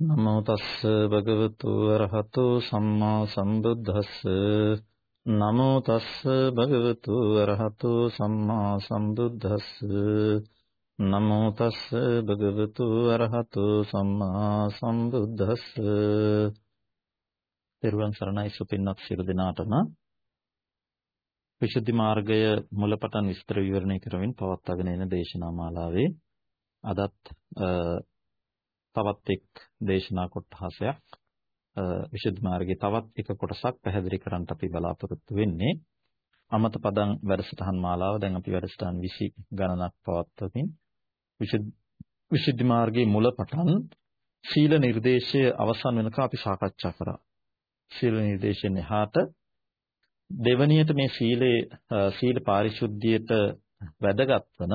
නමෝ තස්ස භගවතු අරහතෝ සම්මා සම්බුද්දස්ස. නමෝ තස්ස භගවතු අරහතෝ සම්මා සම්බුද්දස්ස. නමෝ තස්ස භගවතු අරහතෝ සම්මා සම්බුද්දස්ස. පෙරවන් සරණයි සුපින්නක් සියලු දෙනාටම. විශුද්ධි මාර්ගය මුලපටන් විස්තර විවරණය කරමින් පවත්වාගෙන එන දේශනා මාලාවේ අදත් තවත් එක් දේශනා කොටසක් විශුද්ධ මාර්ගයේ තවත් එක කොටසක් පැහැදිලි කරන්න අපි බලාපොරොත්තු වෙන්නේ අමත පදං වැඩසටහන් මාලාව දැන් අපි වැඩසටහන් 20 ගණනක් පවත්වමින් විශුද්ධ මාර්ගයේ මුල පටන් සීල නිර්දේශය අවසන් වෙනකම් අපි සාකච්ඡා කරා. සීල නිර්දේශයෙන් එහාට දෙවනියට මේ සීලේ සීල පාරිශුද්ධියට වැදගත් වන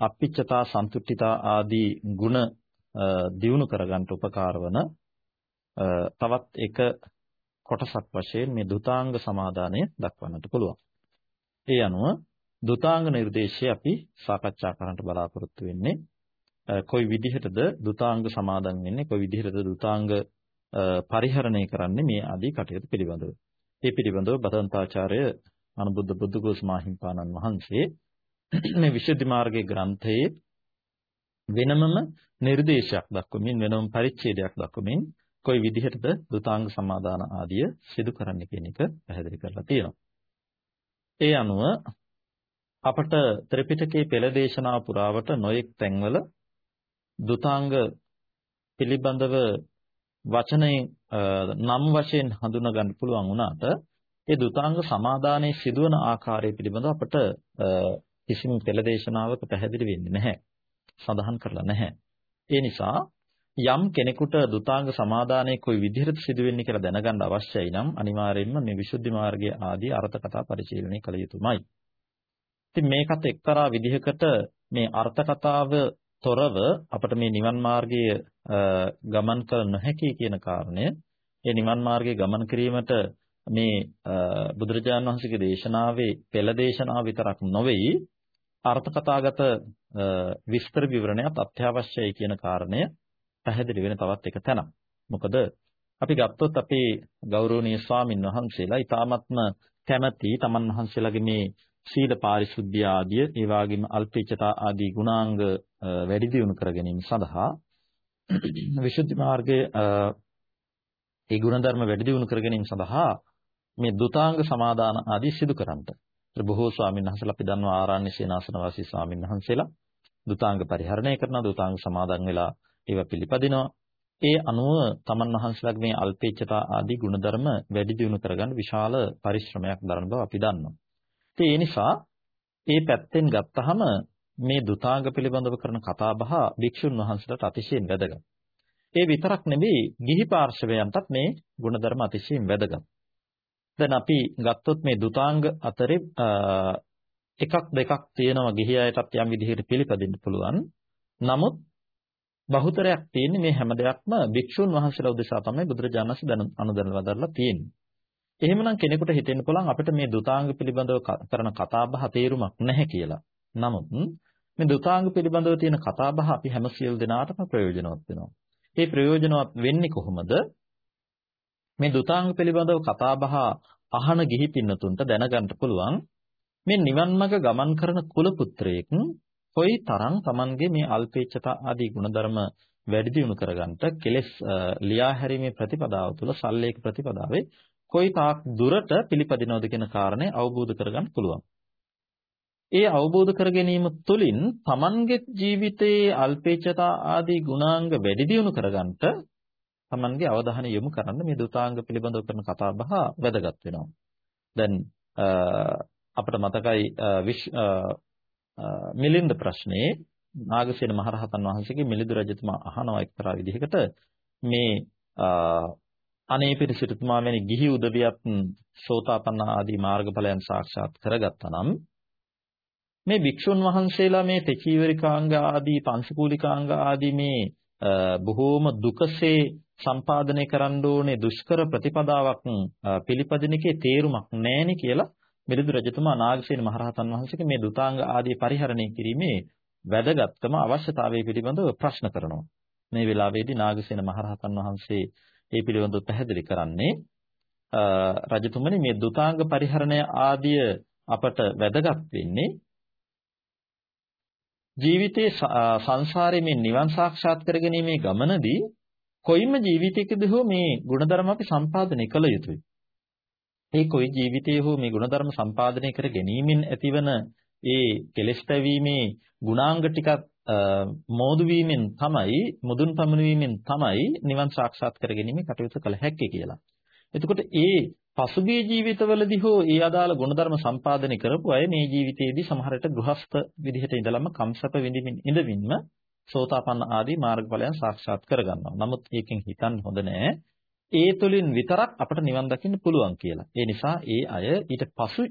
අපිච්චතා සන්තුට්ඨිතා ආදී ගුණ දියුණු කරගන්න උපකාර වන තවත් එක කොටසක් වශයෙන් මේ දුතාංග සමාදානය දක්වන්නට පුළුවන්. ඒ අනුව දුතාංග නිර්දේශය අපි සාකච්ඡා කරන්නට බලාපොරොත්තු වෙන්නේ කොයි විදිහටද දුතාංග සමාදන් වෙන්නේ කොයි විදිහටද දුතාංග පරිහරණය කරන්නේ මේ ආදී කටයුතු පිළිබඳව. මේ පිළිබඳව බදන්තාචාර්ය අනුබුද්ධ බුද්ධඝෝෂ මාහිම්පාණන් වහන්සේ මේ විශුද්ධි මාර්ගයේ ග්‍රන්ථයේ වෙනමම නිර්දේශයක් දක්වමින් වෙනම පරිච්ඡේදයක් දක්වමින් කොයි විදිහටද දුතාංග සමාදාන ආදිය සිදු කරන්න කියන එක පැහැදිලි කරලා තියෙනවා. ඒ අනුව අපට ත්‍රිපිටකයේ පෙළ දේශනා පුරාවට නොයෙක් තැන්වල දුතාංග පිළිබඳව වචනයෙන් නම් වශයෙන් හඳුනා ගන්න පුළුවන් වුණාට ඒ දුතාංග සමාදානයේ සිදුවන ආකාරය පිළිබඳව අපට කිසිම පෙළ දේශනාවක පැහැදිලි වෙන්නේ නැහැ. සඳහන් කරලා නැහැ. ඒ නිසා යම් කෙනෙකුට දුතාංග සමාදානයේ කොයි විදිහට සිදු වෙන්නේ කියලා දැනගන්න අවශ්‍යයි නම් අනිවාර්යයෙන්ම මේ විසුද්ධි මාර්ගයේ ආදී අර්ථ කතා පරිශීලනය කළ යුතුමයි. ඉතින් මේකත් එක්තරා විදිහකට මේ අර්ථ කතාව තොරව අපිට මේ නිවන් මාර්ගයේ ගමන් කළ නොහැකි කියන කාරණය ඒ නිවන් මාර්ගයේ ගමන් කිරීමට මේ බුදුරජාණන් වහන්සේගේ දේශනාවේ පෙළ දේශනාව විතරක් නොවේයි අර්ථ කතාගත විස්තර විවරණයක් අත්‍යවශ්‍යයි කියන කාරණය පැහැදිලි වෙන තවත් එක තැනක්. මොකද අපි ගත්තොත් අපේ ගෞරවනීය ස්වාමින් වහන්සේලා ඊ타ත්ම කැමැති තමන් වහන්සේලාගේ මේ සීල පාරිශුද්ධිය ආදිය ඒ වගේම අල්පීචතා ආදී ගුණාංග වැඩි දියුණු කර ගැනීම සඳහා විසුද්ධි මාර්ගයේ ඒ ගුණධර්ම වැඩි දියුණු කර ගැනීම සඳහා මේ දුතාංග සමාදාන ආදී සිදු කරන්නට බොහෝ ස්වාමීන් වහන්සේලා අපි දන්නවා ආරණ්‍ය සේනාසන වාසී ස්වාමීන් වහන්සේලා දුතාංග පරිහරණය කරනවා දුතාංග සමාදන් වෙලා ඒවා පිළිපදිනවා ඒ අනුව තමන් වහන්සේලාගේ මේ අල්පේච්ඡතා ආදී ගුණධර්ම වැඩි දියුණු කරගන්න විශාල පරිශ්‍රමයක් දරන බව අපි දන්නවා. ඒ නිසා ඒ පැත්තෙන් ගත්තහම මේ දුතාංග පිළිබඳව කරන කතා බහ භික්ෂුන් වහන්සේලාට අතිශයින් වැදගත්. ඒ විතරක් නෙවෙයි ගිහි පාර්ශවයන්ටත් මේ ගුණධර්ම අතිශයින් වැදගත්. දැන් අපි ගත්තොත් මේ දුතාංග අතරේ එකක් දෙකක් තියෙනවා ගිහි අයටත් යම් විදිහකට පිළිපදින්න පුළුවන්. නමුත් බහුතරයක් තියෙන්නේ මේ හැම දෙයක්ම භික්ෂුන් වහන්සේලා උදෙසා තමයි බුදුරජාණන් වහන්සේ දැන අනුදැනලා වදාරලා තියෙන්නේ. එහෙමනම් කෙනෙකුට හිතෙන්න පුළුවන් අපිට මේ දුතාංග පිළිබඳව කරන කතා බහ තේරුමක් නැහැ කියලා. නමුත් මේ දුතාංග පිළිබඳව තියෙන කතා බහ අපි හැම සියලු දෙනාටම ප්‍රයෝජනවත් වෙනවා. ඒ ප්‍රයෝජනවත් වෙන්නේ කොහොමද? මේ දුතාංග පිළිබඳව කතා බහ අහන ගිහි පින්නතුන්ට දැනගන්න පුළුවන් මේ නිවන් මඟ ගමන් කරන කුල පුත්‍රයෙක් කොයි තරම් Tamanගේ මේ අල්පේච්ඡතා ආදී ගුණධර්ම වැඩි දියුණු කරගන්නට කෙලෙස් ලියා හැරීමේ ප්‍රතිපදාව තුළ සල්ලේක ප්‍රතිපදාවේ කොයි තාක් දුරට පිළිපදිනවද කියන කාරණේ අවබෝධ කරගන්න පුළුවන්. ඒ අවබෝධ කර ගැනීම තුළින් Tamanගේ ජීවිතයේ අල්පේච්ඡතා ආදී ගුණාංග වැඩි දියුණු කරගන්නට Tamanගේ අවධානය යොමු කරන්න මේ දුතාංග පිළිබඳව කරන කතා බහ වැදගත් වෙනවා. දැන් අපිට මතකයි මිලින්ද ප්‍රශ්නේ නාගසේන මහරහතන් වහන්සේගේ මිලිඳු රජතුමා අහනවා එක්තරා විදිහකට මේ අනේ පිරිසිතුමා වැනි ගිහි උදවියත් සෝතාපන්න ආදී මාර්ගඵලයන් සාක්ෂාත් කරගත්තා නම් මේ භික්ෂුන් වහන්සේලා මේ තෙචීවරිකාංග ආදී පංශකූලිකාංග ආදී මේ බොහෝම දුකසේ සම්පාදනය කරන්න ඕනේ දුෂ්කර ප්‍රතිපදාවක් පිළිපදින එකේ තේරුමක් නැහෙනි කියලා මිලිඳු රජතුමා නාගසේන මහරහතන් වහන්සේගේ මේ දුතාංග ආදී පරිහරණය කිරීමේ වැදගත්කම අවශ්‍යතාවය පිළිබඳව ප්‍රශ්න කරනවා. මේ වෙලාවේදී නාගසේන මහරහතන් වහන්සේ ඒ පිළිබඳව පැහැදිලි කරන්නේ රජතුමනි මේ දුතාංග පරිහරණය ආදිය අපට වැදගත් වෙන්නේ ජීවිතේ සංසාරේ මේ නිවන් සාක්ෂාත් කරගැනීමේ ගමනදී කොයිම ජීවිතයකදී හෝ මේ ගුණධර්ම අපි සම්පාදනය කළ යුතුයි. ඒ කොයි ජීවිතයේ හෝ මේ ගුණධර්ම සම්පාදනය කර ගැනීමෙන් ඇතිවන ඒ කෙලෙස් පැවීමේ ගුණාංග ටිකක් මෝදු වීමෙන් තමයි මුදුන් පමුණුවීමෙන් තමයි නිවන් සාක්ෂාත් කරගැනීමේ කටයුතු කළ හැක්කේ කියලා. එතකොට ඒ පසුගිය ජීවිතවලදී හෝ ඒ අදාළ ගුණධර්ම සම්පාදනය කරපු අය මේ ජීවිතයේදී සමහරට ගෘහස්ත විදිහට ඉඳලම කම්සප විඳින්න ඉඳවින්ම සෝතාපන්න ආදී මාර්ගඵලයන් සාක්ෂාත් කරගන්නවා. නමුත් ඒකෙන් හිතන්න හොඳ නෑ. ඒ තුලින් විතරක් අපට නිවන් දකින්න පුළුවන් කියලා. ඒ නිසා ඒ අය ඊට පසු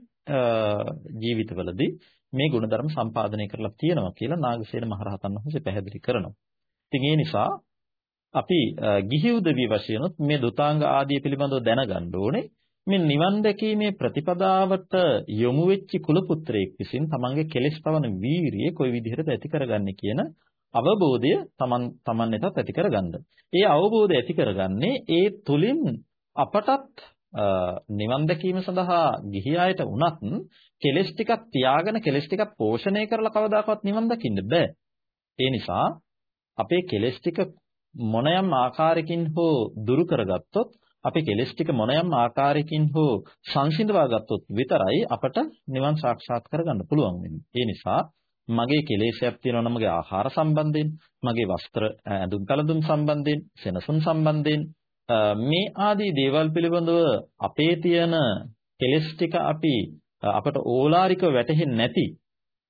ජීවිතවලදී මේ ගුණධර්ම සම්පාදනය කරලා තියෙනවා කියලා නාගසේන මහරහතන් වහන්සේ පැහැදිලි කරනවා. ඉතින් ඒ නිසා අපි ගිහි උදවිය වශයෙන්ත් මේ දුතාංග ආදී පිළිබඳව දැනගන්න ඕනේ. මේ නිවන් දැකීමේ ප්‍රතිපදාවට යොමු වෙච්ච කුල පුත්‍රයෙක් විසින් තමන්ගේ කෙලෙස් පවන වීරිය කොයි විදිහටද ඇති කරගන්නේ කියන අවබෝධය තමන් තමන්ටත් ඇති කරගන්න. ඒ අවබෝධය ඇති කරගන්නේ ඒ තුලින් අපටත් නිවන් දැකීම සඳහා ගිහි අයට වුණත් කෙලෙස් ටිකක් තියාගෙන කෙලෙස් ටිකක් පෝෂණය කරලා කවදාකවත් නිවන් දකින්න බෑ. ඒ නිසා අපේ කෙලෙස් ටික මොනයම් ආකාරයකින් හෝ දුරු කරගත්තොත් අපි කෙලෙස් ටික මොනයම් ආකාරයකින් හෝ සංසිඳවා ගත්තොත් විතරයි අපට නිවන් සාක්ෂාත් කරගන්න පුළුවන් වෙන්නේ. ඒ නිසා මගේ කෙලෙසයක් තියෙනවා නම් මගේ ආහාර සම්බන්ධයෙන්, මගේ වස්ත්‍ර ඇඳුම් කලඳුම් සම්බන්ධයෙන්, සෙනසුන් සම්බන්ධයෙන් මේ ආදී දේවල් පිළිබඳව අපේ තියෙන කෙලෙස් ටික අපි අපට ඕලාරික වැටහෙන්නේ නැති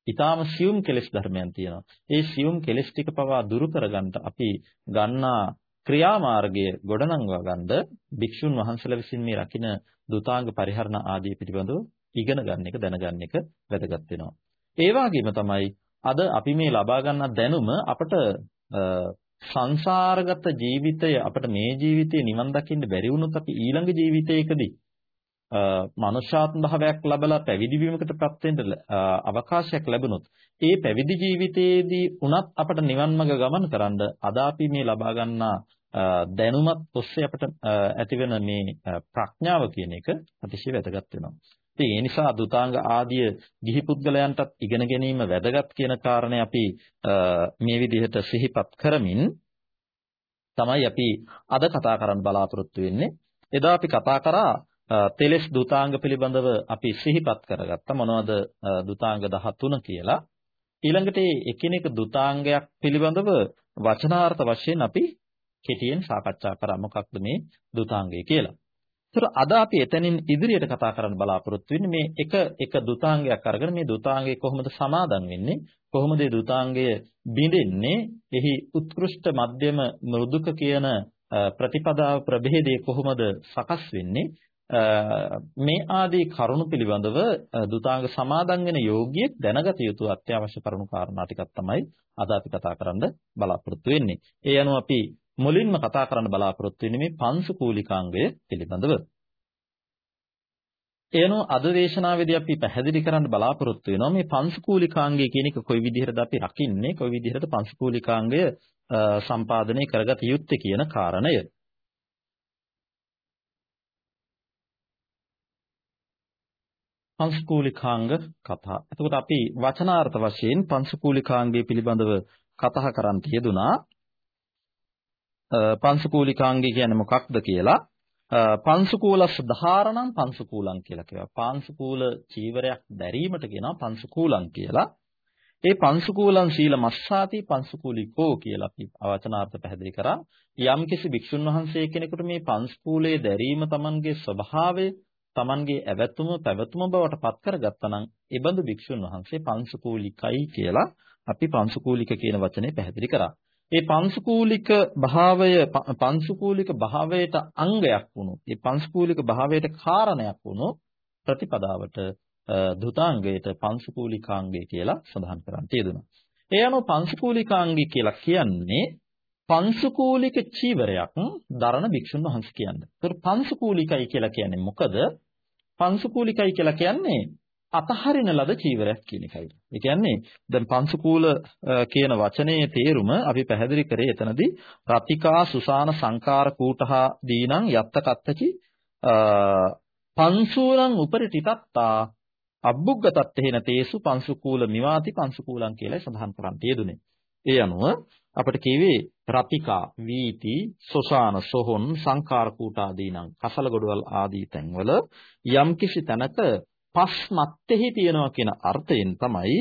ඊටාම සියුම් කෙලෙස් ධර්මයන් තියෙනවා. ඒ සියුම් කෙලෙස් ටික පවා දුරු කරගන්න අපි ගන්නා ක්‍රියාමාර්ගය ගොඩනංවා ගන්නද භික්ෂුන් වහන්සේලා විසින් මේ රකින්න දුතාංග පරිහරණ ආදී පිළිබඳව ඉගෙන ගන්න එක දැනගන්න එක වැදගත් වෙනවා. ඒ වගේම තමයි අද අපි මේ ලබා ගන්න දැනුම අපට සංසාරගත ජීවිතය අපිට මේ ජීවිතේ නිවන් දකින්න බැරි වුණොත් අපි ඊළඟ ජීවිතයකදී මනුෂ්‍යාත්ම භාවයක් ලැබලා පැවිදි වීමකටපත් වෙන්න අවකාශයක් ලැබුණොත් ඒ පැවිදි ජීවිතයේදී උනත් අපට නිවන් මඟ ගමන් කරන්න අද අපි මේ ලබා ගන්නා දැනුමත් ඔස්සේ අපට ඇතිවෙන මේ ප්‍රඥාව කියන එක අතිශය වැදගත් වෙනවා. ඉතින් ඒ නිසා දුතාංග ආදිය ගිහි පුද්ගලයන්ටත් ඉගෙන ගැනීම වැදගත් කියන කාරණේ අපි මේ විදිහට සිහිපත් කරමින් තමයි අපි අද කතා කරන්න බලාපොරොත්තු වෙන්නේ. එදා අපි කතා කරා තෙලස් දුතාංග පිළිබඳව අපි සිහිපත් කරගත්තා මොනවද දුතාංග 13 කියලා. ඊළඟට එකිනෙක දුතාංගයක් පිළිබඳව වචනාර්ථ වශයෙන් අපි කෙටියෙන් සාකච්ඡා කරා මොකක්ද මේ දුතාංගය කියලා. ඒතර අද අපි එතනින් ඉදිරියට කතා කරන්න බලාපොරොත්තු වෙන්නේ මේ එක එක දුතාංගයක් අරගෙන මේ දුතාංගය කොහොමද සමාදන් වෙන්නේ කොහොමද මේ දුතාංගය බිඳෙන්නේ එහි උත්කෘෂ්ඨ මධ්‍යම මෘදුක කියන ප්‍රතිපදාව ප්‍රභේදයේ කොහොමද සකස් වෙන්නේ මේ ආදී කරුණු පිළිබඳව දුතාංග සමාදන් වෙන යෝගියෙක් දැනගත යුතු අත්‍යවශ්‍ය කරුණු කාරණා ටිකක් තමයි අද අපි කතා කරන්න බලාපොරොත්තු වෙන්නේ. ඒ අනුව අපි මුලින්ම කතා කරන්න බලාපොරොත්තු වෙන්නේ මේ පංසුකූලිකාංගය පිළිබඳව. එනෝ අද දේශනාවේදී අපි පැහැදිලි කරන්න බලාපොරොත්තු වෙනවා මේ පංසුකූලිකාංගය කියන එක කොයි විදිහටද අපි රකින්නේ කොයි විදිහටද පංසුකූලිකාංගය සම්පාදනය කරගත යුත්තේ කියන කාරණය. පංසුකූලිකාංග කතා. එතකොට අපි වචනාර්ථ වශයෙන් පංසුකූලිකාංගය පිළිබඳව කතා කරන් තියදුනා. පංසුකූලිකාංගය කියන්නේ මොකක්ද කියලා පංසුකූලස් ධාරණං පංසුකූලං කියලා කියනවා. පංසුකූල චීවරයක් දැරීමට කියනවා පංසුකූලං කියලා. ඒ පංසුකූලං සීල මස්සාති පංසුකූලිකෝ කියලා අපි අවචනාර්ථ පැහැදිලි කරා. යම්කිසි භික්ෂුන් වහන්සේ කෙනෙකුට මේ පංසුකූලයේ දැරීම Tamanගේ ස්වභාවය Tamanගේ ඇවැතුම පැවතුම බවට පත් කරගත්තා නම් ඒ බඳු භික්ෂුන් වහන්සේ පංසුකූලිකයි කියලා අපි පංසුකූලික කියන වචනේ පැහැදිලි කරා. ඒ පංසුකූලික භාවය පංසුකූලික භාවයට අංගයක් වුණු ඒ පංසුකූලික භාවයට කාරණයක් වුණු ප්‍රතිපදාවට දුතාංගයට පංසුකූලිකාංගය කියලා සඳහන් කරන්න තියෙනවා. ඒ අනුව පංසුකූලිකාංගය කියලා කියන්නේ පංසුකූලික චීවරයක් දරන භික්ෂුන් වහන්සේ කියන්නේ. ඒතර පංසුකූලිකයි කියලා කියන්නේ මොකද? පංසුකූලිකයි කියලා කියන්නේ අතහරින ලද චීවරයක් කියන එකයි. ඒ කියන්නේ දැන් පංසුකූල කියන වචනේ තේරුම අපි පැහැදිලි කරේ එතනදී රතිකා සුසාන සංකාර කූටහා දීනං යත්ත කත්තචි පංසූලං උපරි තිතත්තා අබ්බුග්ගතත්තේන තේසු පංසුකූල මිවාති පංසුකූලං කියලා සඳහන් කරන් තියදුනේ. ඒ අනුව අපිට කියවේ රතිකා වීති සොසාන සොහොන් සංකාර කූටාදීනම් කසල ගොඩවල් ආදී තැන්වල යම්කිසි තැනක පස් මත්තේහි තියනවා කියන අර්ථයෙන් තමයි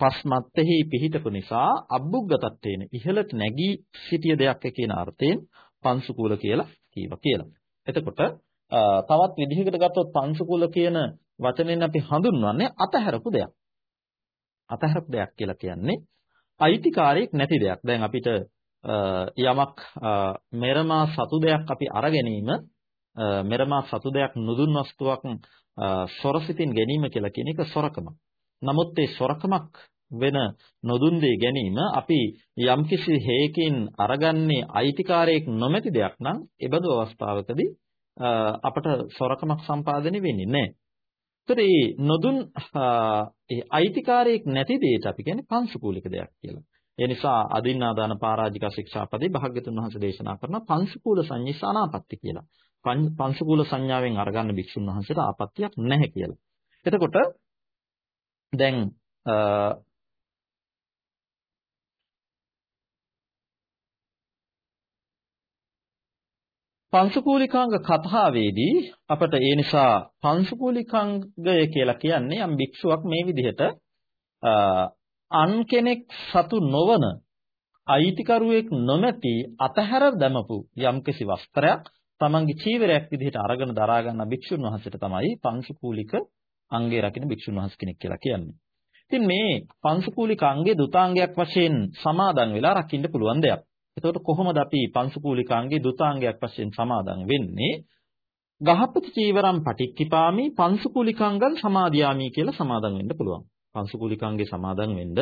පස් මත්තේහි පිහිටපු නිසා අබ්බුග්ගතත්තේන ඉහළට නැගී සිටිය දෙයක් කියන අර්ථයෙන් පංසුකූල කියලා කීවා කියලා. එතකොට තවත් විදිහකට ගත්තොත් පංසුකූල කියන වචනෙන් අපි හඳුන්වන්නේ අතහැරපු දෙයක්. අතහැරපු දෙයක් කියලා කියන්නේ අයිතිකාරයෙක් නැති දෙයක්. දැන් අපිට යමක් මෙරමා සතු දෙයක් අපි අර ගැනීම මෙරමා සතු දෙයක් නුදුන් වස්තුවක් සොරසිතින් ගැනීම කියලා කියන එක සොරකම. නමුත් ඒ සොරකමක් වෙන නොදුන් දේ ගැනීම අපි යම්කිසි හේකින් අරගන්නේ අයිතිකාරයෙක් නොමැති දෙයක් නම් ඒ බඳු අවස්ථාවකදී අපට සොරකමක් සම්පාදනය වෙන්නේ නැහැ. ඒතර මේ නොදුන් ඒ අයිතිකාරයෙක් නැති දෙයට අපි කියන්නේ පංසුකූලික දෙයක් කියලා. ඒ නිසා අදින්නාදාන පරාජික ශික්ෂාපදේ භාග්‍යතුන් වහන්සේ දේශනා කරන පංසුකූල සංඤ්ඤානාපත්ති කියලා. පංසුකූල සංඥාවෙන් අරගන්න භික්ෂුන් වහන්සේට ආපත්‍යක් නැහැ කියලා. එතකොට දැන් පංසුකූලිකාංග කතාවේදී අපට ඒ නිසා පංසුකූලිකාංගය කියලා කියන්නේ යම් භික්ෂුවක් මේ විදිහට අන් කෙනෙක් සතු නොවන අයිතිකරුවෙක් නොමැති අතහැර දැමපු යම්කිසි වස්ත්‍රයක් තමන්ගේ චීවරයක් විදිහට අරගෙන දරා ගන්න භික්ෂුන් වහන්සේට තමයි පංසුකූලික අංගේ රකින්න භික්ෂුන් වහන්සේ කෙනෙක් කියලා කියන්නේ. ඉතින් මේ පංසුකූලික අංගේ දුතාංගයක් වශයෙන් සමාදන් වෙලා රකින්න පුළුවන් දෙයක්. එතකොට කොහොමද අපි පංසුකූලිකාංගේ දුතාංගයක් වශයෙන් සමාදන් වෙන්නේ? ගහපති චීවරම් පටික්කිපාමි පංසුකූලිකාංගං සමාදියාමි කියලා සමාදන් වෙන්න පුළුවන්. පංසුකූලිකාංගේ සමාදන් වෙන්න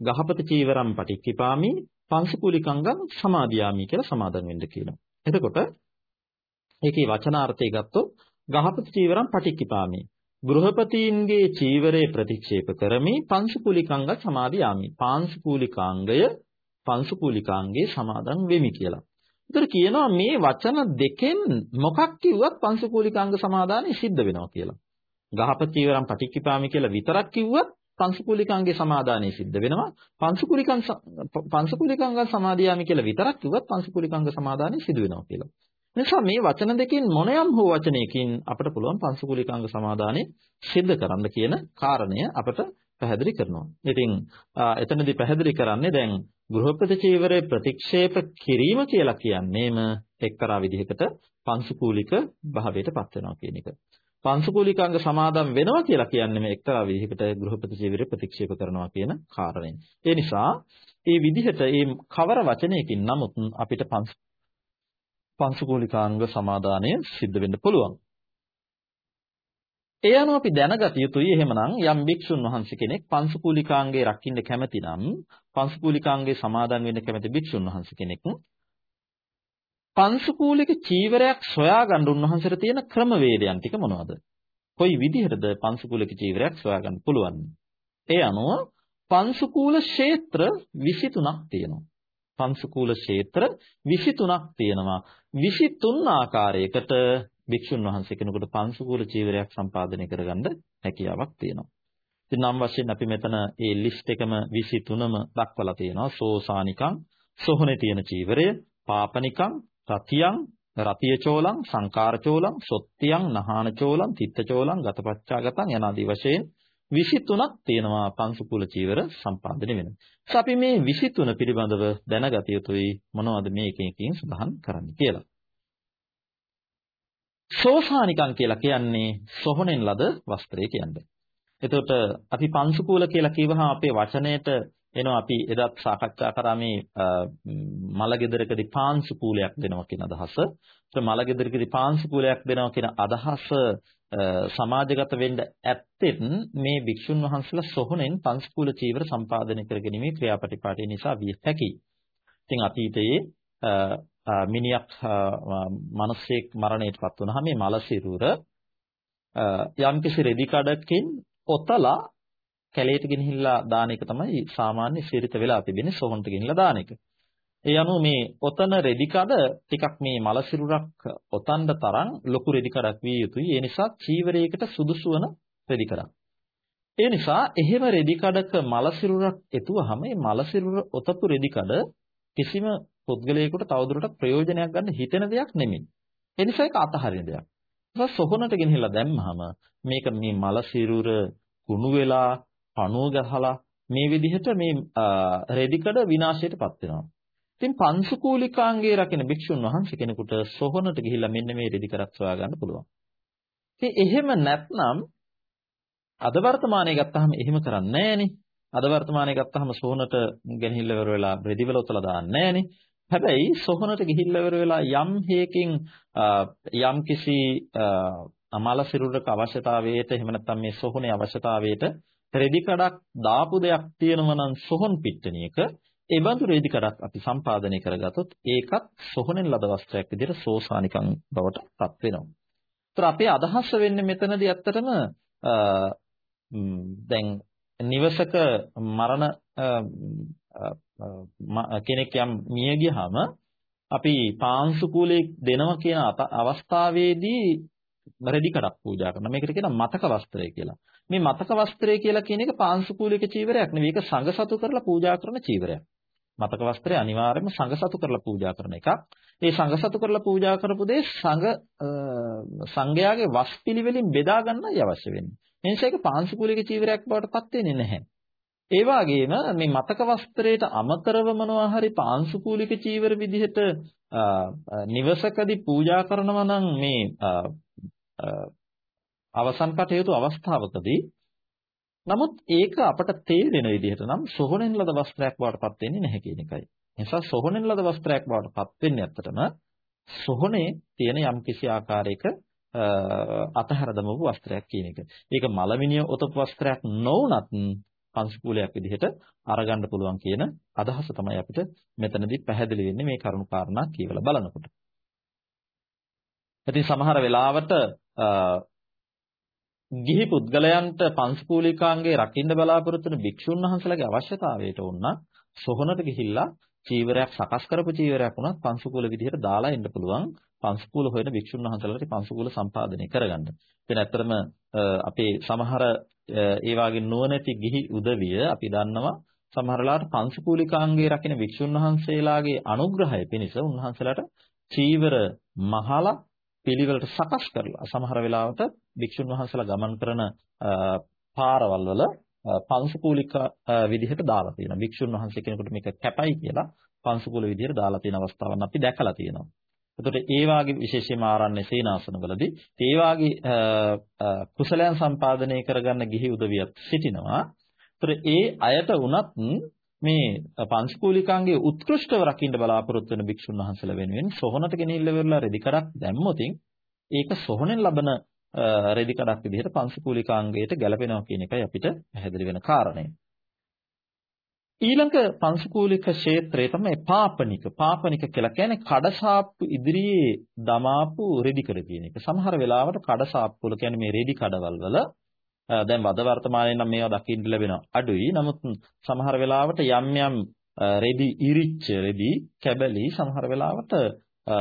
ගහපති චීවරම් පටික්කිපාමි පංසුකූලිකාංගං සමාදියාමි කියලා සමාදන් වෙන්න කියනවා. එතකොට ඒකේ වචනාර්ථය ගත්තොත් ගහපති චීවරම් පටික්කිපාමි ගෘහපතීන්ගේ චීවරේ ප්‍රතික්ෂේප කරමි පංසුකූලිකාංග සමාදියාමි. පාංශුකූලිකාංගය පංසුකූලිකාංගේ සමාදන් වෙමි කියලා. ඒතර කියනවා මේ වචන දෙකෙන් මොකක් කිව්වත් පංසුකූලිකාංග සමාදානෙ සිද්ධ වෙනවා කියලා. ගහපතිවරම් පටික්කිපාමි කියලා විතරක් කිව්වත් පංසුකූලිකාංගේ සමාදානෙ සිද්ධ වෙනවා. පංසුකූලිකං පංසුකූලිකාංග සමාදියාමි කියලා විතරක් කිව්වත් පංසුකූලිකාංග සමාදානෙ සිදු වෙනවා කියලා. නිසා මේ වචන දෙකෙන් මොනයම් හෝ වචනයකින් අපට පුළුවන් පංසුකූලිකාංග සමාදානෙ සිද්ධ කරන්න කියන කාරණය අපට පැහැදිලි කරනවා. ඉතින් එතනදී පැහැදිලි කරන්නේ දැන් ගෘහපති චීවරේ ප්‍රතික්ෂේප කිරීම කියලා කියන්නේම එක්තරා විදිහකට පංසුකූලික භාවයට පත් වෙනවා කියන එක. පංසුකූලිකාංග සමාදම් වෙනවා කියලා කියන්නේ මේ එක්තරා විදිහකට ගෘහපති චීවරේ ප්‍රතික්ෂේප කරනවා කියන කාරණයෙන්. ඒ නිසා මේ විදිහට මේ කවර වචනයකින් නමුත් අපිට පංසුකූලිකාංග සමාදානය සිද්ධ වෙන්න පුළුවන්. ඒ අනුව අපි දැනගත යුතුයි එහෙමනම් යම් භික්ෂුන් වහන්සේ කෙනෙක් පංසුකූලිකාංගේ රකින්න කැමති නම් පංසුකූලිකාංගේ සමාදන් වෙන්න කැමති භික්ෂුන් වහන්සේ කෙනෙක් පංසුකූලික චීවරයක් සොයාගන්න උන්වහන්සේට තියෙන ක්‍රමවේදයන් ටික මොනවද? කොයි විදිහටද පංසුකූලික චීවරයක් සොයාගන්න පුළුවන්? ඒ අනුව පංසුකූල ක්ෂේත්‍ර 23ක් තියෙනවා. පංසුකූල ක්ෂේත්‍ර 23ක් තියෙනවා. 23 ආකාරයකට භික්ෂුන් වහන්සේ කෙනෙකුට පංසුකූල චීවරයක් සම්පාදනය කරගන්න හැකියාවක් තියෙනවා. ඉතින් නම් වශයෙන් අපි මෙතන මේ ලිස්ට් එකම 23ම දක්වලා තියෙනවා. සෝසානිකං, සොහොනේ තියෙන චීවරය, පාපනිකං, රතියං, රතිය චෝලං, සංකාර චෝලං, සොත්තියං, නහාන චෝලං, තිත්ත චෝලං, ගතපච්චාගතං යනාදී වශයෙන් 23ක් තියෙනවා පංසුකූල චීවර සම්පාදනය වෙන. අපි මේ 23 පිළිබඳව දැනගත යුතුයි මොනවද මේ එකකින් සඳහන් කරන්න කියලා. සෝසානිකං කියලා කියන්නේ සොහොනෙන් ලද වස්ත්‍රය කියන්නේ. එතකොට අපි පංසුකූල කියලා කියවහම අපේ වචනයට එනවා අපි එදත් සාකච්ඡා කරා මේ මලගෙදරකදී පාංශුකූලයක් දෙනවා කියන අදහස. ඒත් මලගෙදරකදී පාංශුකූලයක් දෙනවා කියන අදහස සමාජගත වෙන්න ඇත්තෙත් මේ භික්ෂුන් වහන්සේලා සොහොනෙන් පංසුකූල චීවර සම්පාදනය කරගැනීමේ ක්‍රියාපටිපාටි නිසා විය හැකියි. ඉතින් අතීතයේ මිනියක් මිනිසෙක් මරණයටපත් වුණාම මේ මල සිරුර යම්කිසි රෙදි කඩකින් ඔතලා කැලේට ගෙනහිල්ලා දාන එක තමයි සාමාන්‍ය ශීරිත වෙලා තිබෙන්නේ සොහොන්ට ගෙනහිල්ලා දාන එක. ඒ අනුව මේ ඔතන රෙදි කඩ ටිකක් මේ මල සිරුරක් ඔතන්න තරම් ලොකු රෙදි කඩක් විය යුතුයි. ඒ නිසා චීවරයකට සුදුසු වන රෙදි කඩක්. ඒ නිසා එහෙම රෙදි කඩක මල සිරුරක් එතුවහම මේ මල සිරුර ඔතපු රෙදි කඩ කිසිම පුද්ගලයෙකුට තවදුරටත් ප්‍රයෝජනයක් ගන්න හිතෙන දෙයක් නෙමෙයි. ඒ නිසා ඒක අතහරින දෙයක්. ඊට සොහනට ගෙනහිලා දැම්මහම මේක මේ මල සිරුර කුණු වෙලා පණුව ගහලා මේ විදිහට මේ රෙදිකඩ විනාශයටපත් වෙනවා. ඉතින් පංසුකූලිකාංගයේ රකින්න භික්ෂුන් වහන්සේ කෙනෙකුට සොහනට ගිහිල්ලා මෙන්න මේ රෙදිකඩක් සොයා ගන්න පුළුවන්. ඉතින් එහෙම නැත්නම් අද වර්තමානයේ ගත්තාම එහෙම කරන්නේ නැහනේ. අද වර්තමානයේ ගත්තාම සොහනට ගෙනහිල්ලා ඉවර වෙලා රෙදිවල උතලා දාන්නේ නැහනේ. හැබැයි සොහනට ගිහිල්ලා ඉවර වෙලා යම් හේකින් යම් කිසි අමල සිරුරක අවශ්‍යතාවයට එහෙම නැත්නම් මේ සොහනේ අවශ්‍යතාවයට රෙදි කඩක් දාපු දෙයක් තියෙනවා නම් සොහන් පිට්ටනියක ඒ බඳු රෙදි කඩක් අපි සම්පාදනය කරගත්තොත් ඒකත් සොහනෙන් ලද වස්ත්‍රයක් විදිහට සෝසානිකම් බවට පත් වෙනවා. ඒතර අපේ අදහස වෙන්නේ මෙතනදී ඇත්තටම දැන් නිවසක මරණ කෙනෙක් යම් මිය ගියාම අපි පාංශු කුලේ දෙනවා කියන අවස්ථාවේදී රෙදි කඩක් පූජා කරනවා. මේකට කියනවා මතක වස්ත්‍රය කියලා. මේ මතක වස්ත්‍රය කියලා කියන එක පාංශුකූලික චීවරයක් නෙවෙයි. ඒක සංඝසතු කරලා පූජා කරන චීවරයක්. මතක වස්ත්‍රය අනිවාර්යයෙන්ම සංඝසතු කරලා පූජා කරන එකක්. ඒ සංඝසතු කරලා පූජා කරපු දේ සංඝ සංඝයාගේ වස්පිලිවෙලින් බෙදා ගන්නයි අවශ්‍ය වෙන්නේ. ඒ නිසා ඒක පාංශුකූලික චීවරයක් බවට පත් වෙන්නේ නැහැ. ඒ වගේම මේ මතක වස්ත්‍රයට අමතරව මොනවා හරි පාංශුකූලික චීවර විදිහට නිවසකදී පූජා කරනවා නම් මේ අවසන් කටයුතු අවස්ථාවකදී නමුත් ඒක අපට තේරෙන විදිහට නම් සොහොනෙන් ලද වස්ත්‍රයක් බවට පත් වෙන්නේ නැහැ කියන එකයි. නිසා සොහොනෙන් ලද වස්ත්‍රයක් බවට පත් වෙන්නේ ඇත්තටම සොහොනේ තියෙන යම්කිසි ආකාරයක අතහැර දමපු වස්ත්‍රයක් කියන එක. ඒක මලමිනිය ඔතපු වස්ත්‍රයක් නොවුනත් පංශකූලයක් විදිහට අරගන්න පුළුවන් කියන අදහස තමයි අපිට මෙතනදී පැහැදිලි වෙන්නේ මේ කරුණු කාරණා කියවලා බලනකොට. ඉතින් සමහර වෙලාවට ගිහි පුද්ගලයන්ට පංශකූලිකාංගේ රකින්න බලාපොරොත්තු වෙන භික්ෂුන් වහන්සේලාගේ අවශ්‍යතාවයට උන්න සොහනට ගිහිල්ලා චීවරයක් සකස් කරපු චීවරයක් වුණත් පංශකූල විදිහට දාලා එන්න පුළුවන් පංශකූල හොයන භික්ෂුන් වහන්සේලාට පංශකූල සම්පාදනය කරගන්න. ඉතින් ඇත්තටම අපේ සමහර ඒ වාගේ නුවණැති ගිහි උදවිය අපි දන්නවා සමහරලාට පංශකූලිකාංගේ රකින්න භික්ෂුන් වහන්සේලාගේ අනුග්‍රහය පිණිස උන්වහන්සේලාට චීවර මහලා පිළිවෙලට සකස් කරලා සමහර වෙලාවට භික්ෂුන් වහන්සේලා ගමන් කරන පාරවල් වල පංශකූලික විදිහට දාලා තියෙනවා. භික්ෂුන් වහන්සේ කෙනෙකුට මේක කැපයි කියලා පංශකූල විදිහට දාලා තියෙන අවස්ථාවන් අපි දැකලා තියෙනවා. එතකොට ඒ වාගේ විශේෂයෙන්ම ආරණ්‍ය සේනාසනවලදී ඒ වාගේ කුසලයන් සම්පාදනය කරගන්න ගිහි උදවියක් සිටිනවා. ඒතර ඒ අයට උනත් මේ පංචකූලිකාංගයේ උත්කෘෂ්ඨව රකින්න බලාපොරොත්තු වෙන භික්ෂුන් වහන්සේලා වෙනුවෙන් සොහනට ගෙනිහිල්ල වෙරලා රෙදි කරක් දැම්මොතින් ඒක සොහනෙන් ලබන රෙදි කඩක් විදිහට පංචකූලිකාංගයට ගැලපෙනවා කියන එකයි අපිට පැහැදිලි වෙන කාරණය. ඊළඟ පංචකූලික ක්ෂේත්‍රය තමයි පාපනික. පාපනික කියලා කියන්නේ කඩසාප්පු ඉදිරියේ දමාපු රෙදි කර කියන එක. සමහර වෙලාවට කඩසාප්පු වල කියන්නේ මේ රෙදි කඩවල් වල දැන් වද වර්තමානයේ නම් මේවා දකින්න ලැබෙනවා අඩුයි. නමුත් සමහර වෙලාවට යම් යම් රෙදි ඉරිච්ච රෙදි කැබලි සමහර වෙලාවට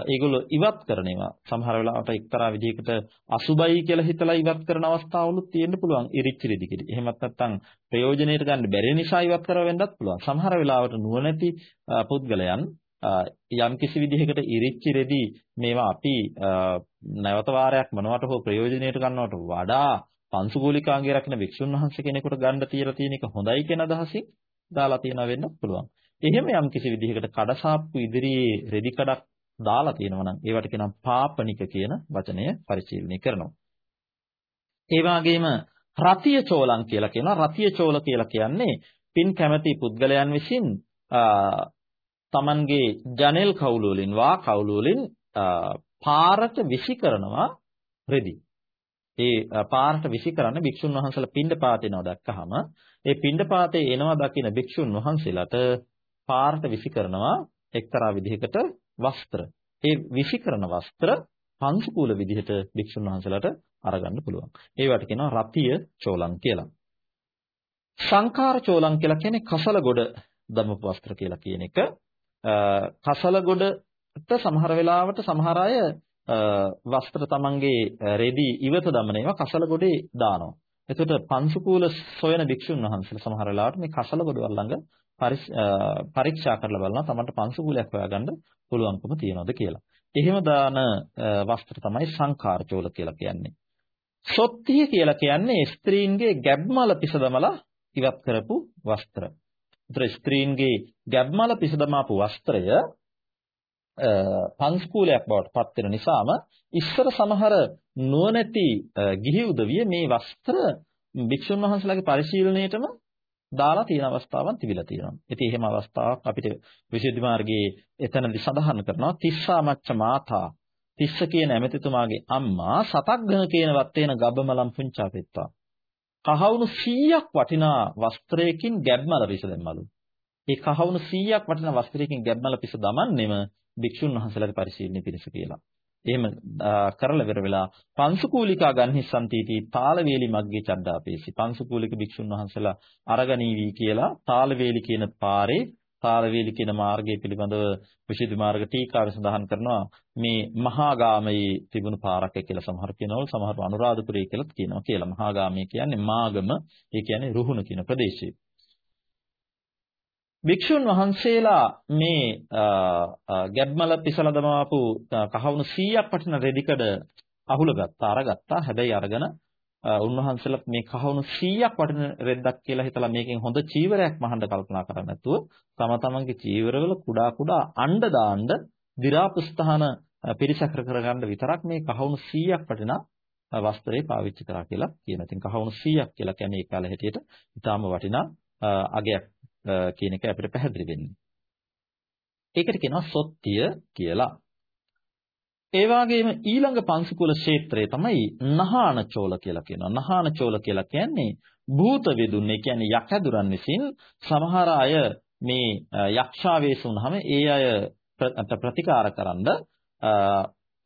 ඒගොල්ලෝ ඉවත් කරන ඒවා සමහර වෙලාවට එක්තරා විදිහකට අසුබයි කියලා හිතලා ඉවත් කරන අවස්ථාවලුත් තියෙන්න පුළුවන් ඉරිච්ච රෙදි කිරි. එහෙමත් නැත්නම් ප්‍රයෝජනෙට ගන්න බැරි නිසා ඉවත් කරව වෙන්නත් පුළුවන්. සමහර වෙලාවට නුවණැති පුද්ගලයන් යම් කිසි විදිහකට ඉරිච්ච රෙදි මේවා අපි නැවත වාරයක් මොනවට හෝ ප්‍රයෝජනෙට ගන්නවට වඩා පංසුකූලිකාංගය රකින්න වික්ෂුන් වහන්සේ කෙනෙකුට ගන්න තියලා තියෙන එක හොඳයි කියන අදහසින් දාලා තියෙනවා වෙන්න පුළුවන්. එහෙම යම් කිසි විදිහකට කඩසාප්පු ඉදිරියේ රෙදි කඩක් දාලා තියෙනවා නම් ඒවට කියනවා පාපනික කියන වචනය පරිශීලනය කරනවා. ඒ වගේම රතිය චෝලං කියලා කියනවා. රතිය චෝල කියලා කියන්නේ පින් කැමැති පුද්ගලයන් විසින් තමන්ගේ ජනෙල් කවුළු වලින් වා කවුළු වලින් පාරට විසි කරනවා රෙදි. ඒ පාරට විසි කරන්න භික්ෂුන් වහන්සේලා පින්ඩ පාත එනවා දැක්කහම ඒ පින්ඩ පාතේ එනවා දකින භික්ෂුන් වහන්සේලාට පාරට විසි කරනවා එක්තරා විදිහකට වස්ත්‍ර. ඒ විසි කරන වස්ත්‍ර පංචකූල විදිහට භික්ෂුන් වහන්සේලාට අරගන්න පුළුවන්. ඒවට කියනවා රතිය චෝලං කියලා. සංඛාර චෝලං කියලා කියන්නේ කසල ගොඩ දමපු වස්ත්‍ර කියලා කියන එක. කසල ගොඩට සමහර වෙලාවට සමහර අය වස්ත්‍ර තමන්ගේ රෙදි ඉවත දමන ඒවා කසල ගොඩේ දානවා. එතකොට පංසුකූල සොයන භික්ෂුන් වහන්සේලා සමහර වෙලාවට මේ කසල ගොඩවල් ළඟ පරීක්ෂා කරලා බලනවා තමන්ට පංසුකූලයක් හොයාගන්න පුළුවන්කම තියනවද කියලා. එහෙම දාන වස්ත්‍ර තමයි සංඛාර චෝල කියලා කියන්නේ. සොත්තිය කියලා කියන්නේ ස්ත්‍රීන්ගේ ගැබ්මල පිසදමලා ඉවත් කරපු වස්ත්‍ර. ඒතර ස්ත්‍රීන්ගේ ගැබ්මල පිසදමාපු වස්ත්‍රය පංස්කූලයක් බවට පත් වෙන නිසාම ඉස්සර සමහර නුවණැති ගිහි උදවිය මේ වස්ත්‍ර භික්ෂුන් වහන්සේලාගේ පරිශීලනයේටම දාලා තියෙන අවස්ථාවක් තිබිලා තියෙනවා. ඉතින් එහෙම අවස්ථාවක් අපිට විශේෂ මාර්ගයේ එතනදි සඳහන් කරනවා තිස්සා මච්ච මාතා තිස්ස කියන ඇමතිතුමාගේ අම්මා සතග්ගන කියන වත්තේන ගබ්බමලම් පුංචාපෙත්තා. කහවණු 100ක් වටිනා වස්ත්‍රයකින් ගැබ්මල පිස දැම්මලු. ඒ කහවණු 100ක් වටිනා වස්ත්‍රයකින් ගැබ්මල පිස දමන්නෙම භික්ෂුන් වහන්සේලාගේ පරිශීලනයේ පිණිස කියලා. එහෙම කරලා ඉවර වෙලා පංසුකූලිකා ගන්හිස්සන්තිටි තාලවේලි මග්ගේ චද්දාපේසි පංසුකූලික භික්ෂුන් වහන්සේලා අරගනීවි කියලා තාලවේලි කියන පාරේ තාලවේලි කියන මාර්ගය පිළිබඳව විශේෂ මාර්ග ටීකාවේ සඳහන් කරනවා. මේ මහාගාමයේ තිබුණු පාරක් කියලා සමහර කියනවල. සමහර අනුරාධපුරය කියලා කියනවා. කියලා මහාගාමයේ කියන්නේ මාගම ඒ කියන්නේ රුහුණ කියන ප්‍රදේශය. භික්ෂුන් වහන්සේලා මේ ගැබ්මල පිසල දමාපු කහවණු 100ක් වටින රෙදිකඩ අහුල ගත්තා අරගත්තා හැබැයි අරගෙන උන්වහන්සේලා මේ කහවණු 100ක් වටින රෙද්දක් කියලා හිතලා මේකෙන් හොඳ චීවරයක් මහන්න කල්පනා කරන්නේ නැතුව තම තමන්ගේ චීවරවල කුඩා කුඩා අණ්ඩ දාන්න දි รา පුස්තහන පිරිසකර කරගන්න විතරක් මේ කහවණු 100ක් වටින වස්ත්‍රේ පාවිච්චි කරා කියලා කියන. ඉතින් කහවණු 100ක් කියලා කියන්නේ ඒ කාලේ හැටියට ඊටාම වටිනා අගයක් කියන එක අපිට පැහැදිලි වෙන්නේ. ඒකට කියනවා සොත්තිය කියලා. ඒ වගේම ඊළඟ පංසකුල ක්ෂේත්‍රය තමයි නහාන චෝල කියලා කියනවා. නහාන චෝල කියලා කියන්නේ භූත වෙදුන්, ඒ කියන්නේ යකදුරන් විසින් සමහර අය මේ යක්ෂාවේශ වුනහම ඒ අය ප්‍රතිකාර කරන්න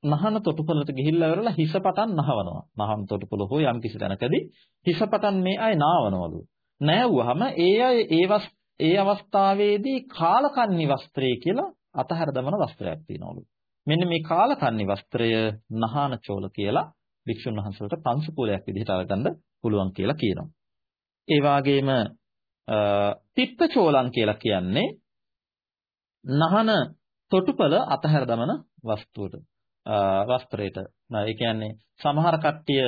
නහන තොටුපළට ගිහිල්ලා ඉවරලා හිසපටන් නහවනවා. නහන තොටුපළ හෝ යම් කිසි තැනකදී හිසපටන් මේ අය නාවනවලු. නෑවුවහම ඒ අය ඒවස් ඒ අවස්ථාවේදී කාලකන්ණි වස්ත්‍රය කියලා අතහැර දමන වස්ත්‍රයක් තියෙනවලු. මෙන්න මේ කාලකන්ණි වස්ත්‍රය නහාන චෝල කියලා භික්ෂුන් වහන්සේලාට පංසුකූලයක් විදිහට අරගන්න පුළුවන් කියලා කියනවා. ඒ වගේම තිත්ත චෝලං කියලා කියන්නේ නහන තොටුපළ අතහැර දමන වස්තුවට වස්ත්‍රයට. ඒ කියන්නේ සමහර කට්ටිය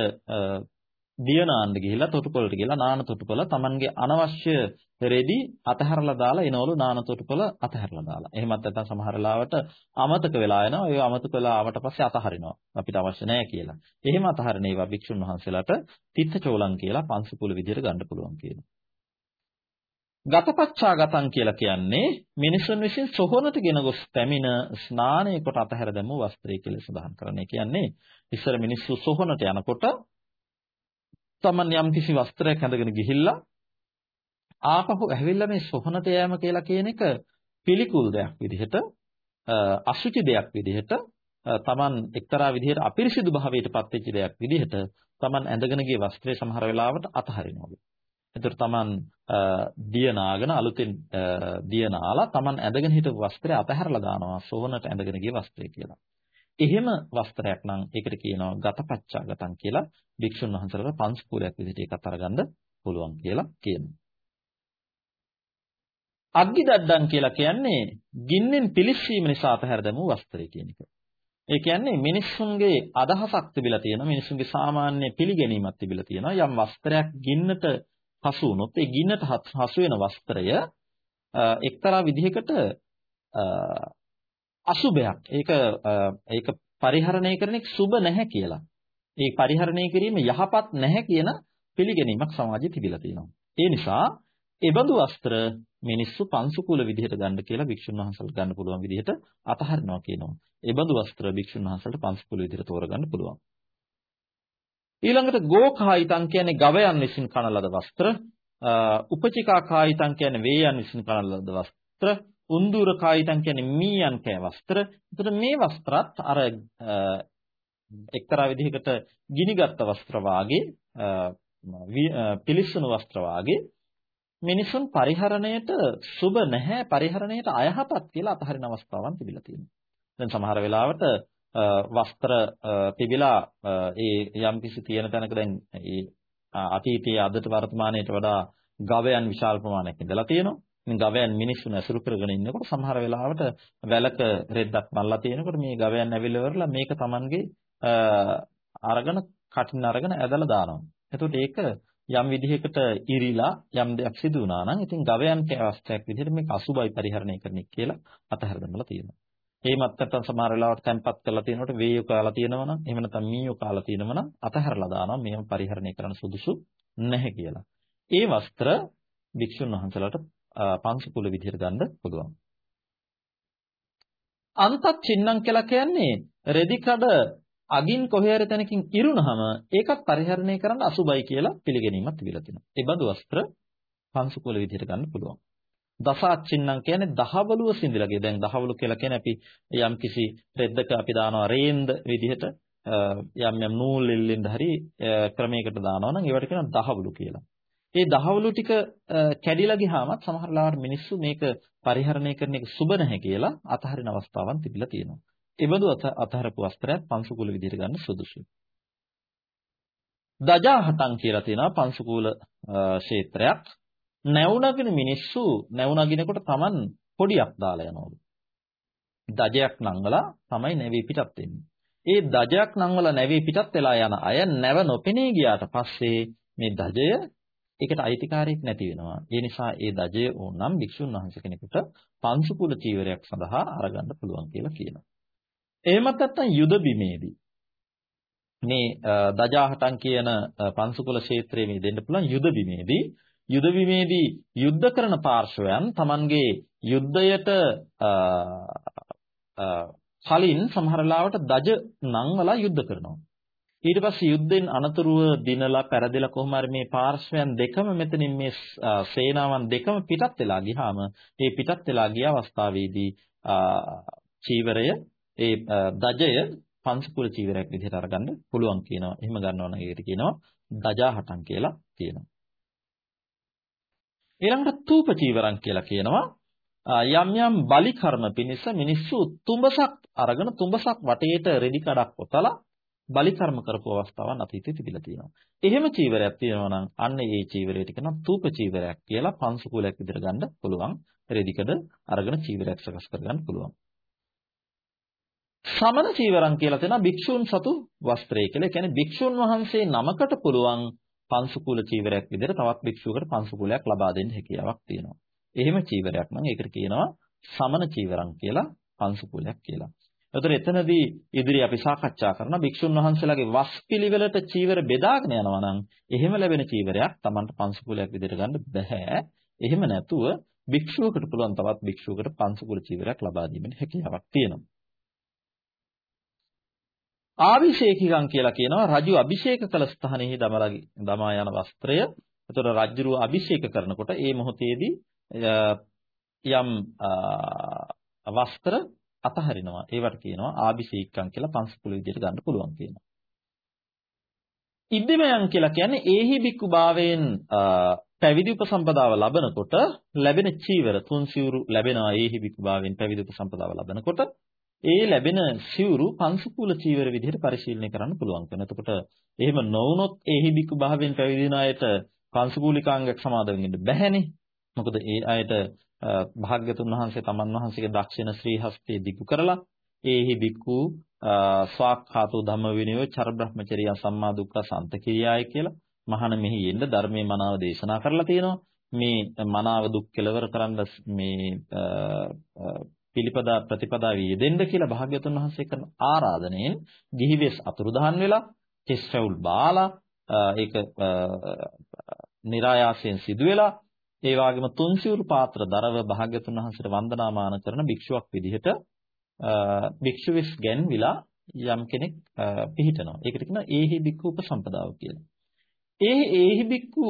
දියනාන්න ගිහිල්ලා තොටුපළට ගිහිල්ලා නාන තොටුපළ Tamanගේ අනවශ්‍ය රෙදි අතහැරලා දාලා එනවලු නාන තොටුපළ අතහැරලා දාලා. එහෙමත් නැත්නම් සමහර ලාවට අමතක වෙලා එනවා. ඒ අමතක වෙලා ආවට පස්සේ අතහරිනවා. අපිට අවශ්‍ය නැහැ කියලා. එහෙම අතහරින ඒවා භික්ෂුන් වහන්සේලාට තිත්ත චෝලං කියලා පංසුකුල විදියට ගන්න පුළුවන් කියනවා. ගතපච්චාගතං කියලා කියන්නේ මිනිසුන් විසින් සොහොනට ගෙන ගොස් පැමිණ ස්නානය කොට අතහැර දැමූ වස්ත්‍රය කියලා සඳහන් කරන්නේ. කියන්නේ ඉස්සර මිනිස්සු සොහොනට යනකොට තමන් යම් කිසි වස්ත්‍රයක් ඇඳගෙන ගිහිල්ලා ආපහු ඇවිල්ලා මේ සොහනට යෑම කියලා කියන එක පිළිකුල් දෙයක් විදිහට අසුචි දෙයක් විදිහට තමන් එක්තරා විදිහට අපිරිසිදු භාවයට පත්වෙච්ච දෙයක් විදිහට තමන් ඇඳගෙන ගිය වස්ත්‍රය සමහර වෙලාවට අතහරිනවා. එතකොට තමන් දිය නාගෙන අලුතෙන් දිය නාලා තමන් ඇඳගෙන හිටපු වස්ත්‍රය අතහැරලා දානවා සෝනට ඇඳගෙන ගිය වස්ත්‍රය කියලා. එහෙම වස්ත්‍රයක් නම් ඒකට කියනවා ගතපච්චාගතං කියලා භික්ෂුන් වහන්සේලාට පංස්කූලයක් විදිහට ඒකත් අරගන්න පුළුවන් කියලා කියනවා. අග්ගිදඩ්ඩන් කියලා කියන්නේ ගින්නෙන් පිලිස්සීම නිසා අතහැර දැමූ වස්ත්‍රය කියන එක. ඒ කියන්නේ මිනිස්සුන්ගේ අදහසක් තිබිලා තියෙනවා මිනිස්සුන්ගේ සාමාන්‍ය පිළිගැනීමක් තිබිලා තියෙනවා යම් වස්ත්‍රයක් ගින්නට හසු වුණොත් ඒ ගින්නට හසු වෙන වස්ත්‍රය එක්තරා විදිහකට අසුබයක්. ඒක ඒක පරිහරණය කරන එක සුබ නැහැ කියලා. ඒ පරිහරණය කිරීම යහපත් නැහැ කියන පිළිගැනීමක් සමාජයේ තිබිලා තියෙනවා. ඒ නිසා ඒබඳු වස්ත්‍ර මිනිස්සු පංසුකුල විදිහට ගන්න කියලා භික්ෂුන් වහන්සේලා ගන්න පුළුවන් විදිහට අතහරිනවා කියනවා. ඒබඳු වස්ත්‍ර භික්ෂුන් වහන්සේලාට පංසුකුල විදිහට තෝරගන්න පුළුවන්. ඊළඟට ගෝකායිතං කියන්නේ ගවයන් විසින් කන ලද වස්ත්‍ර, උපචිකා කායිතං කියන්නේ වේයන් විසින් කන ලද වස්ත්‍ර, උන්දුර කායිතං කියන්නේ මීයන් කෑ වස්ත්‍ර. එතකොට මේ වස්ත්‍රත් අර එක්තරා විදිහකට ගිනිගත් වස්ත්‍ර වාගේ පිලිස්සුණු වස්ත්‍ර වාගේ මිනිසුන් පරිහරණයට සුබ නැහැ පරිහරණයට අයහපත් කියලා අතහරින අවස්ථාවන් තිබිලා තියෙනවා. දැන් සමහර වෙලාවට වස්ත්‍ර තිබිලා ඒ යම්කිසි තියෙන තැනක දැන් ඒ අතීතයේ අදට වර්තමානයට වඩා ගවයන් විශාල ප්‍රමාණයක් ඉඳලා තියෙනවා. ඉතින් ගවයන් මිනිස්සුන් ඇසුරු කරගෙන ඉන්නකොට සමහර වෙලාවට වැලක රෙද්දක් මල්ලා තියෙනකොට මේ ගවයන් ඇවිල්ලා ඉවරලා මේක Tamanගේ අරගෙන කටින් අරගෙන ඇදලා දානවා. එතකොට ඒක යම් විදිහකට ඉරිලා යම් දෙයක් සිදු වුණා නම් ඉතින් ගවයන්ගේ අවස්ථාවක් විදිහට මේක අසුබයි පරිහරණය කරන එක කියලා අතහැර දැමලා තියෙනවා. එහෙමත් නැත්නම් සමහර වෙලාවට තැම්පත් කරලා තියෙනකොට වේයෝ කාලා තියෙනවා නම් එහෙම නැත්නම් මීයෝ කාලා තියෙනවා නම් අතහැරලා දානවා මේව පරිහරණය කරන්න සුදුසු නැහැ කියලා. ඒ වස්ත්‍ර භික්ෂුන් වහන්සේලාට පංශ කුල විදිහට ගන්න පුළුවන්. අන්තත් චින්නම් කියලා කියන්නේ රෙදි කඩ අගින් කොහේ හරි තැනකින් ඉරුණහම ඒකත් පරිහරණය කරන්න අසුබයි කියලා පිළිගැනීමක් තිබිලා තියෙනවා. ඒ බඳු වස්ත්‍ර පංශ කුල විදිහට ගන්න පුළුවන්. දසාච්චින්නම් කියන්නේ දහවලුව සිඳිලාගේ. දැන් දහවලු කියලා කියන්නේ අපි යම් කිසි රෙද්දක අපි දානවා රේන්ද විදිහට යම් යම් නූල් එල්ලෙන්ද හරි ක්‍රමයකට දානවා නම් ඒවට කියනවා දහවලු කියලා. ඒ දහවලු ටික කැඩිලා ගියාමත් සමහර ලාවට මිනිස්සු මේක පරිහරණය කරන එක සුබ නැහැ කියලා අතහරින අවස්ථාවන් තිබිලා තියෙනවා. ඒ බඳු අතහරපු වස්ත්‍රයක් පංසුකූල විදිහට ගන්න සුදුසුයි. දජාහතං කියලා තියෙනවා පංසුකූල ක්ෂේත්‍රයක්. නැවුනගෙන මිනිස්සු නැවුනගිනකොට Taman පොඩියක් දාලා යනවලු. දජයක් නංගලා තමයි නැවී පිටත් වෙන්නේ. ඒ දජයක් නංවලා නැවී පිටත් වෙලා යන අය නැව නොපෙනී ගියාට පස්සේ මේ දජය ඒකට අයිතිකාරයක් නැති වෙනවා. ඒ නිසා ඒ දජය ඕනම් භික්ෂුන් වහන්සේ කෙනෙකුට පංසුකුල චීවරයක් සඳහා අරගන්න පුළුවන් කියලා කියනවා. එහෙමත් නැත්නම් යුද බිමේදී මේ දජාහටන් කියන පංසුකුල ක්ෂේත්‍රයේ මේ දෙන්න පුළුවන් යුද බිමේදී යුද බිමේදී යුද්ධ කරන පාර්ශවයන් Tamanගේ යුද්ධයට කලින් සමහර ලාවට දජ නංවලා යුද්ධ කරනවා. ඊට පස්සේ යුද්ධෙන් අනතුරුව දිනලා පෙරදෙලා කොහොම හරි මේ පාර්ශවයන් දෙකම මෙතනින් මේ සේනාවන් දෙකම පිටත් වෙලා ගියාම මේ පිටත් වෙලා ගිය අවස්ථාවේදී චීවරය ඒ දජය පංචකුල චීවරයක් විදිහට අරගන්න පුළුවන් කියනවා. එහෙම ගන්නවා නම් ඒකට කියනවා දජාහටන් කියලා කියනවා. ඊළඟට තූප චීවරම් කියලා කියනවා. යම් යම් බලි කර්ම පිණිස මිනිස්සු තුඹසක් අරගෙන තුඹසක් වටේට රෙදි කඩක් ඔතලා බලි කර්ම කරපු අවස්ථාවන් අතීතයේ තිබිලා තියෙනවා. එහෙම චීවරයක් තියෙනවා නම් අන්න ඒ චීවරයට කියනවා තූප චීවරයක් කියලා පංසුකූලයක් විදිහට ගන්න පුළුවන්. රෙදිකඩ අරගෙන චීවරයක් සකස් කරගන්න පුළුවන්. සමන චීවරම් කියලා තියෙනවා භික්ෂූන් සතු වස්ත්‍රය කියලා. ඒ කියන්නේ භික්ෂූන් වහන්සේ නමකට පුළුවන් පංසුකූල චීවරයක් විදිහට තවත් භික්ෂුවකට පංසුකූලයක් ලබා දෙන්න හැකියාවක් තියෙනවා. එහෙම චීවරයක් නම් ඒකට කියනවා සමන චීවරම් කියලා පංසුකූලයක් කියලා. එතකොට එතනදී ඉදිරි අපි සාකච්ඡා කරන භික්ෂුන් වහන්සේලාගේ වස් පිළිවෙලට චීවර බෙදාගෙන යනවා නම් එහෙම ලැබෙන චීවරයක් Tamanට පංසුකූලයක් විදිහට ගන්න බෑ. එහෙම නැතුව භික්ෂුවකට පුළුවන් තවත් භික්ෂුවකට පංසුකූල චීවරයක් ලබා දීමේ හැකියාවක් තියෙනවා. ආභිෂේකිකම් කියලා කියනවා රජු අභිෂේක කළ ස්ථානයේ දමලා දමා යන වස්ත්‍රය. එතකොට රජුව අභිෂේක කරනකොට ඒ මොහොතේදී යම් වස්ත්‍ර අතහරිනවා. ඒවට කියනවා ආභිෂේකම් කියලා පංසකුල විදිහට ගන්න පුළුවන් කියනවා. ඉද්දිමයන් කියලා කියන්නේ ඒහි බික්කු භාවයෙන් පැවිදි උපසම්පදාව ලබනකොට ලැබෙන චීවර තුන් සිවුරු ලැබෙනවා ඒහි බික්කු භාවයෙන් පැවිදි උපසම්පදාව ලබනකොට ඒ ලැබෙන සිවුරු පංසකුල චීවර විදිහට පරිශීලනය කරන්න පුළුවන් වෙනවා. එතකොට එහෙම නොවුනොත් ඒහි බික්කු භාවයෙන් පැවිදින අයට පංසකූලිකාංගයක් සමාදන් වෙන්න බැහැනේ. මොකද ඒ අයට භාග්‍යතුන් වහන්සේ තමන් වහන්සේගේ දක්ෂින ශ්‍රී හස්තේ දිගු කරලා ඒහි බික්කු ස්වාක්ඛාතෝ ධම්ම විනයෝ චර බ්‍රහ්මචර්ය සම්මා දුක්ඛ සන්තකිරියාය කියලා මහාන මෙහි යෙන්න ධර්මයේ මනාව දේශනා කරලා තියෙනවා. මේ මනාව දුක් කෙලවර කරන්න මේ පිළිපදා ප්‍රතිපදාවේ යෙදෙන්න කියලා භාග්‍යතුන් වහන්සේ කරන ආරාධනයෙන් ගිහිවෙස් අතුරුදහන් වෙලා කෙස්රවුල් බාලා ඒක નિરાයාසයෙන් සිදු වෙලා ඒ වගේම තුන්සියුරු පාත්‍ර දරව භාග්‍යතුන් වහන්සේට වන්දනාමාන කරන භික්ෂුවක් විදිහට භික්ෂුවිස් ගැන්විලා යම් කෙනෙක් පිහිටනවා. ඒකට කියනවා ඒහි බික්කු උපසම්පදාව කියලා. ඒ ඒහි බික්කු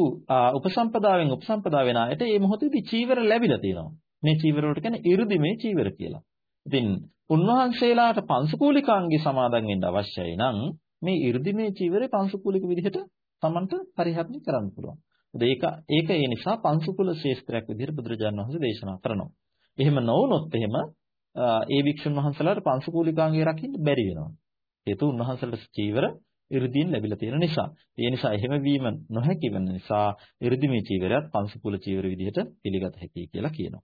උපසම්පදාවෙන් උපසම්පදා වෙන අයට මේ මොහොතේදී චීවර ලැබිලා තියෙනවා. මේ චීවර වලට කියන්නේ 이르දිමේ චීවර කියලා. ඉතින් උන්වහන්සේලාට පංසකූලිකාංගي සමාදන් වෙන්න අවශ්‍යයි නම් මේ 이르දිමේ චීවරේ පංසකූලික විදිහට Tamanට පරිහරණය කරන්න පුළුවන්. ඒක ඒක ඒ නිසා පංසුකුල ශේස්ත්‍රයක් විදිහට බුදුරජාණන් වහන්සේ දේශනා කරනවා. එහෙම නොවුනොත් එහෙම ඒ වික්ෂුන් වහන්සලාට පංසුකූලිකාංගය රකින්න බැරි වෙනවා. හේතු උන්වහන්සලට චීවර 이르දීන් ලැබිලා තියෙන නිසා. ඒ නිසා එහෙම වීම නොහැකි වෙන නිසා 이르දි මේ චීවරයත් පංසුකුල චීවර විදිහට පිළිගත හැකියි කියලා කියනවා.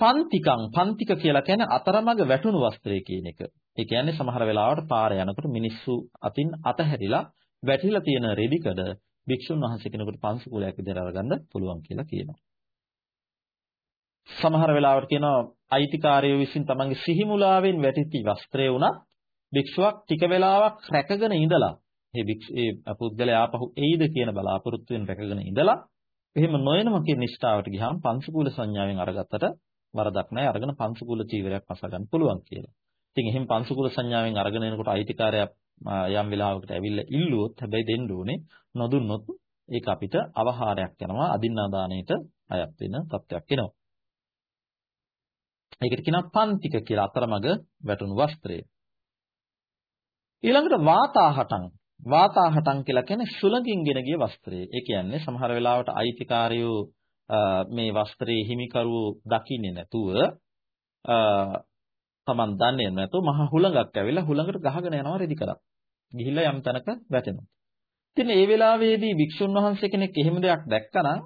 පන්තිකං පන්තික කියලා කියන්නේ අතරමඟ වැටුණු වස්ත්‍රය කියන එක. ඒ කියන්නේ සමහර වෙලාවට පාර යනකොට මිනිස්සු අතින් අතහැරිලා වැටිලා තියෙන රෙදිකඩ භික්ෂුන් වහන්සේ කෙනෙකුට පංසුකුලයක් විදිහට අරගන්න පුළුවන් කියලා කියනවා. සමහර වෙලාවට කියනවා අයිතිකාරයෝ විසින් තමන්ගේ සිහිමුලාවෙන් වැටිච්ච වස්ත්‍රය උනත් භික්ෂුවක් ටික වෙලාවක් රැකගෙන ඉඳලා මේ ඒ පුද්ගලයා ආපහු එයිද කියන බලාපොරොත්තුවෙන් රැකගෙන ඉඳලා එහෙම නොයනම කියන නිෂ්ඨාවට ගියාම පංචකූල සංඥාවෙන් අරගත්තට වරදක් නැහැ අරගෙන පංචකූල චීවරයක් පස ගන්න පුළුවන් කියලා. ඉතින් එහෙම පංචකූල සංඥාවෙන් අරගෙන එනකොට අයිතිකාරයා යම් වෙලාවකට ඇවිල්ලා ඉල්ලුවොත් හැබැයි දෙන්න ඕනේ නොදුන්නොත් ඒක අපිට අවහාරයක් යනවා අදින්නාදානයට අයත් වෙන තත්ත්වයක් එනවා. ඒකට කියනවා පන්තික කියලා අතරමඟ වැටුණු වස්ත්‍රය. ඊළඟට වාතාහටං වාතාහටං කියලා කියන්නේ සුළඟින්ගෙන ගිය වස්ත්‍රය. ඒ කියන්නේ සමහර වෙලාවට අයිතිකාරයෝ මේ වස්ත්‍රයේ හිමිකරුවෝ දකින්නේ නැතුව තමන් දන්නේ නැතුව මහ හුළඟක් ඇවිල්ලා හුළඟට ගහගෙන යනවා රෙදි කරක්. ගිහිල්ලා යම් තැනක වැටෙනවා. ඉතින් ඒ වෙලාවේදී වික්ෂුන් වහන්සේ කෙනෙක් එහෙම දෙයක් දැක්කනම්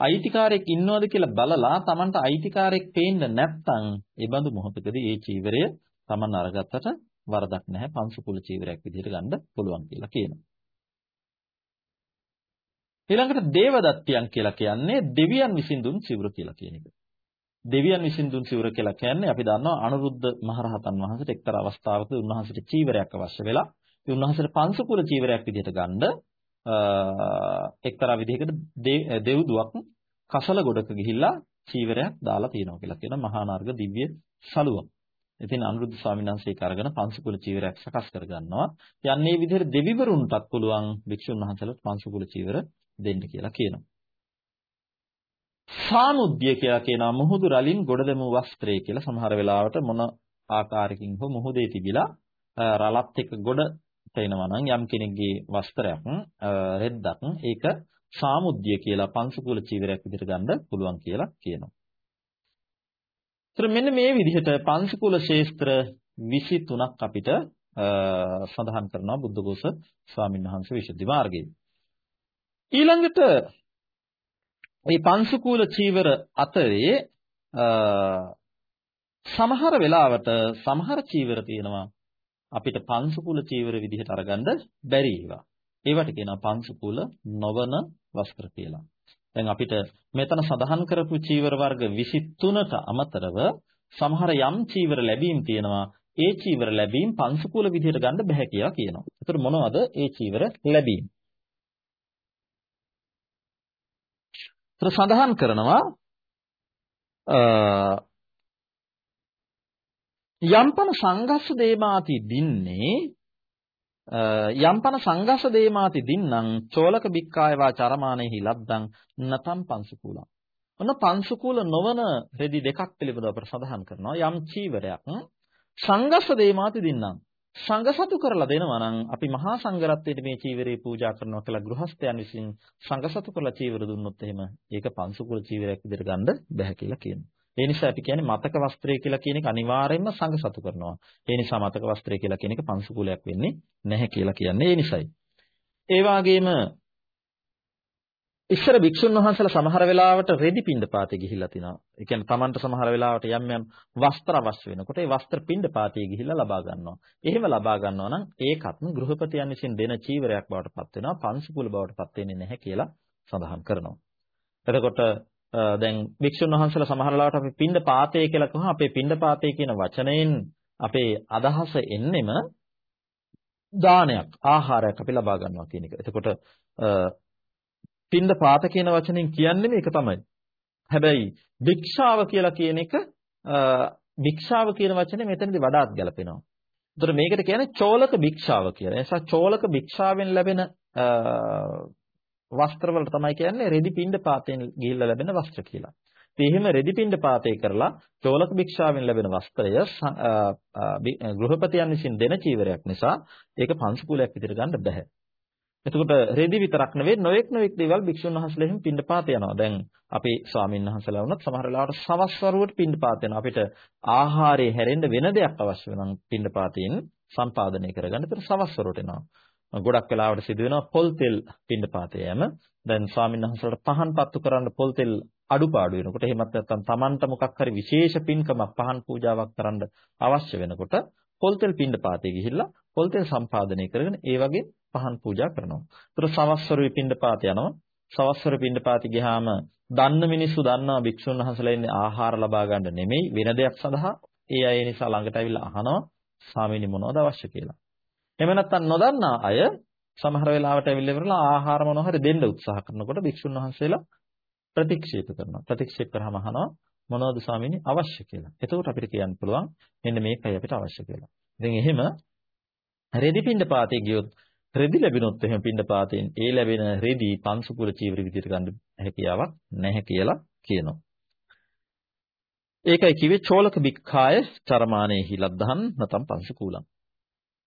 අයිතිකාරයෙක් ඉන්නවද කියලා බලලා Tamanට අයිතිකාරයෙක් පේන්න නැත්නම් ඒ බඳු මොහොතකදී ඒ චීවරය Taman අරගත්තට වරදක් නැහැ පංසුකුල චීවරයක් විදිහට ගන්න පුළුවන් කියලා කියනවා. ඊළඟට දේවදත්තියන් කියලා කියන්නේ දෙවියන් විසින් දුන් සිවුර කියලා කියන එක. දෙවියන් විසින් දුන් සිවුර කියලා කියන්නේ අපි දන්නවා අනුරුද්ධ මහරහතන් වහන්සේට එක්තරා අවස්ථාවක උන්වහන්සේට චීවරයක් අවශ්‍ය වෙලා ඒ උන්වහන්සේට පංසකුල චීවරයක් විදිහට ගන්න එක්තරා විදිහකට දෙව්දුවක් කසල ගොඩක ගිහිල්ලා චීවරයක් දාලා තියෙනවා කියලා කියන මහා නාර්ග දිව්‍ය සලුවක්. ඉතින් අනුරුද්ධ ස්වාමීන් වහන්සේ ඒක අරගෙන පංසකුල චීවරයක් සකස් කරගන්නවා. යන්නේ මේ විදිහට දෙවිවරුන්ටත් පුළුවන් භික්ෂුන් වහන්සේලාට පංසකුල චීවර දෙන්න කියලා කියනවා. සානුද්‍ය කියලා කියනවා මුහුදු රලින් ගොඩ දෙමු වස්ත්‍රය කියලා සමහර වෙලාවට මොන ආකාරයකින් හෝ මුහුදේ තිබිලා රළත් එක්ක ගොඩ තේනවා නම් යම් කෙනෙක්ගේ වස්ත්‍රයක් රෙද්දක් ඒක සාමුද්‍ය කියලා පංසකුල චීවරයක් විදිහට ගන්න පුළුවන් කියලා කියනවා. ඒතර මෙන්න මේ විදිහට පංසකුල ශේස්ත්‍ර 23ක් අපිට සඳහන් කරනවා බුද්ධඝෝෂ ස්වාමීන් වහන්සේ විසුද්ධි මාර්ගයේ. ඊළඟට මේ පංසකුල චීවර අතරේ සමහර වෙලාවට සමහර චීවර තියෙනවා අපිට පංසකුල චීවර විදිහට අරගන්න බැරි ඒවා. ඒවට කියනවා පංසකුල නොවන වස්ත්‍ර කියලා. දැන් අපිට මෙතන සඳහන් කරපු චීවර වර්ග 23ට අමතරව සමහර යම් චීවර ලැබීම් තියෙනවා. ඒ චීවර ලැබීම් පංසකුල විදිහට ගන්න බෑ කියලා කියනවා. ඒතර මොනවද ඒ චීවර ලැබීම්? ඒතර සඳහන් කරනවා යම්පන සංඝස්ස දේමාති දින්නේ යම්පන සංඝස්ස දේමාති දින්නම් චෝලක බික්කායවා චරමානෙහි ලද්දං නතම් පංසුකූලං. ඔන්න පංසුකූල නොවන රෙදි දෙකක් පිළිබඳව අපට සඳහන් කරනවා. යම් චීවරයක් සංඝස්ස දේමාති දින්නම්. සංඝසතු කරලා දෙනවා නම් අපි මහා සංඝරත්නයේ මේ චීවරේ පූජා කරනවා කියලා ගෘහස්තයන් විසින් සංඝසතු කරලා චීවර දුන්නොත් එහෙම ඒක පංසුකූල චීවරයක් විදිහට ගන්න බෑ කියලා කියනවා ඒ නිසා අපි කියන්නේ මතක වස්ත්‍රය කියලා කියන එක අනිවාර්යයෙන්ම සංඝ සතු කරනවා. ඒ නිසා මතක වස්ත්‍රය කියලා කියන එක පංසුකූලයක් වෙන්නේ නැහැ කියලා කියන්නේ ඒ නිසයි. ඒ වගේම ඉස්සර භික්ෂුන් වහන්සේලා සමහර වෙලාවට රෙදි පින්ඩපාතේ ගිහිල්ලා තිනවා. ඒ කියන්නේ Tamanට සමහර වෙලාවට යම් යම් වස්ත්‍ර අවශ්‍ය වෙනකොට ඒ වස්ත්‍ර පින්ඩපාතේ ගිහිල්ලා ලබා ගන්නවා. එහෙම ලබා ගන්නවා නම් ඒකත් ගෘහපතියන් විසින් දෙන චීවරයක් බවට පත් වෙනවා. පංසුකුල බවට පත් වෙන්නේ නැහැ කියලා සඳහන් කරනවා. එතකොට දැන් භික්ෂුන් වහන්සේලා සමහර ලාවට අපි පින්ඩ පාතය කියලා කියනවා අපේ පින්ඩ පාතය කියන වචනයෙන් අපේ අදහස එන්නෙම දානයක් ආහාරයක් අපි ලබා ගන්නවා කියන එක. එතකොට පින්ඩ පාත කියන වචනෙන් කියන්නේ මේක තමයි. හැබැයි භික්ෂාව කියලා කියන එක භික්ෂාව කියන වචනේ මෙතනදී වඩාත් ගැලපෙනවා. ඒතර මේකට කියන්නේ චෝලක භික්ෂාව කියලා. ඒ නිසා චෝලක භික්ෂාවෙන් ලැබෙන වස්ත්‍රවල තමයි කියන්නේ රෙදි පින්ඩ පාතෙන් ගිහිල්ලා ලැබෙන වස්ත්‍ර කියලා. ඉතින් එහෙම රෙදි පින්ඩ පාතේ කරලා චෝලක භික්ෂාවෙන් ලැබෙන වස්ත්‍රය ගෘහපතියන් විසින් දෙන චීවරයක් නිසා ඒක පංසකුලයක් විදිහට ගන්න බෑ. එතකොට රෙදි විතරක් නෙවෙයි නොඑක් නොඑක් දේවල් භික්ෂුන් වහන්සේලා එහෙම පින්ඩපාත යනවා. දැන් අපි ස්වාමීන් වහන්සේලා වුණත් සමහර වෙලාවට සවස් වරුවට පින්ඩපාත යනවා. අපිට ආහාරය හැරෙන්න වෙන දෙයක් අවශ්‍ය වෙනම් පින්ඩපාතයෙන් සම්පාදනය කරගන්න. ඒතර සවස් වරුවට එනවා. ගොඩක් වෙලාවට සිදු වෙනවා පොල් තෙල් පින්ඩපාතය යෑම. දැන් ස්වාමීන් වහන්සේලාට පහන් පත්තු කරන්න පොල් තෙල් අඩුපාඩු වෙනකොට එහෙමත් නැත්නම් Tamanට මොකක් හරි විශේෂ පින්කමක් පහන් පූජාවක් කරන්න අවශ්‍ය වෙනකොට පොල් තෙල් පින්ඩපාතේ ගිහිල්ලා පොල් තෙල් සම්පාදනය කරගෙන ඒ වගේ පහන් පූජා කරනවා. ඒතර සවස්වරුවේ පින්ඩපාත යනවා. සවස්වරු පින්ඩපාති ගියාම දන්න මිනිස්සු දන්නවා භික්ෂුන් වහන්සේලා ඉන්නේ ආහාර ලබා ගන්න නෙමෙයි වෙන දෙයක් සඳහා. ඒ අය නිසා ළඟට ඇවිල්ලා අහනවා ස්වාමීනි මොනවද අවශ්‍ය කියලා. එහෙම නැත්නම් නොදන්නා අය සමහර වෙලාවට ඇවිල්ලා ඉවරලා ආහාර මොනවා හරි දෙන්න උත්සාහ කරනකොට භික්ෂුන් වහන්සේලා ප්‍රතික්ෂේප කරනවා. ප්‍රතික්ෂේප කරාම අහනවා මොනවද ස්වාමීනි අවශ්‍ය කියලා. එතකොට අපිට කියන්න පුළුවන් මෙන්න මේකයි අපිට අවශ්‍ය කියලා. ඉතින් එහෙම රෙදි පින්ඩ පාතේ ගියොත් රෙදි ලැබුණොත් එහෙම පින්ඩ පාතෙන් ඒ ලැබෙන රෙදි පංසුකුල චීවර විදිහට ගන්න හැකියාවක් නැහැ කියලා කියනවා. ඒකයි කිව්වේ චෝලක බික්ඛාය චරමානේහි ලද්දහන් නතම් පංසකූලං.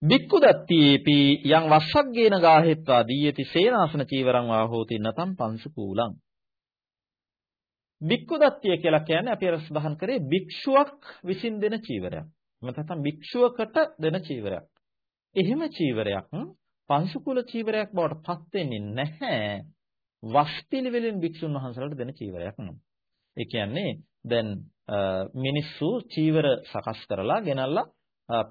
බික්කු දත්තියේපි යං වස්සග්ගේන ගාහෙත්වා දීයති සේනාසන චීවරං වා හෝති නතම් පංසකූලං. බික්කු දත්තිය කියලා කියන්නේ අපි අර සඳහන් කරේ භික්ෂුවක් විසින් දෙන චීවරයක්. එහෙම නැත්නම් භික්ෂුවකට දෙන චීවරයක්. එහෙම චීවරයක් පංසුකුල චීවරයක් බවට පත් වෙන්නේ නැහැ. වස්පිලිවෙලින් භික්ෂුන් වහන්සේලාට දෙන චීවරයක් නෙමෙයි. ඒ කියන්නේ දැන් මිනිස්සු චීවර සකස් කරලා ගෙනල්ලා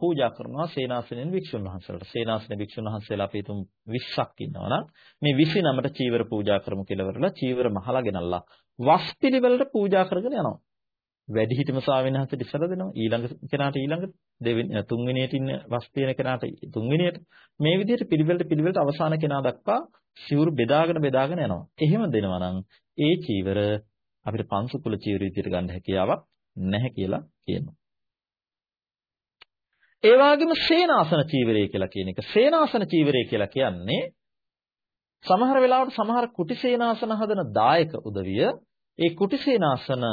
පූජා කරනවා සේනාසනෙන් භික්ෂුන් වහන්සේලාට. සේනාසන භික්ෂුන් වහන්සේලා අපි තුන් 20ක් ඉන්නවා නම් මේ 29ට චීවර පූජා කරමු කියලා වරලා චීවර මහලා ගෙනල්ලා වස් පිළිවෙලට පූජා කරගෙන යනවා. වැඩිහිටිම ස්වාමීන් වහන්සේට ඉස්සර දෙනවා. ඊළඟ කෙනාට ඊළඟ දෙවෙනි තුන්වෙනියට ඉන්න වස් තියෙන කෙනාට තුන්වෙනියට මේ විදිහට පිළිවෙලට පිළිවෙලට අවසාන කෙනා දක්වා සිවුරු බෙදාගෙන බෙදාගෙන යනවා. එහෙම දෙනවා නම් ඒ චීවර අපිට පංසු කුල චීවර විදිහට ගන්න හැකියාවක් නැහැ කියලා කියනවා. ඒ වගේම සේනාසන චීවරය කියලා කියන එක. සේනාසන චීවරය කියලා කියන්නේ සමහර වෙලාවට සමහර කුටි සේනාසන හදන දායක උදවිය ඒ කුටි සේනාසන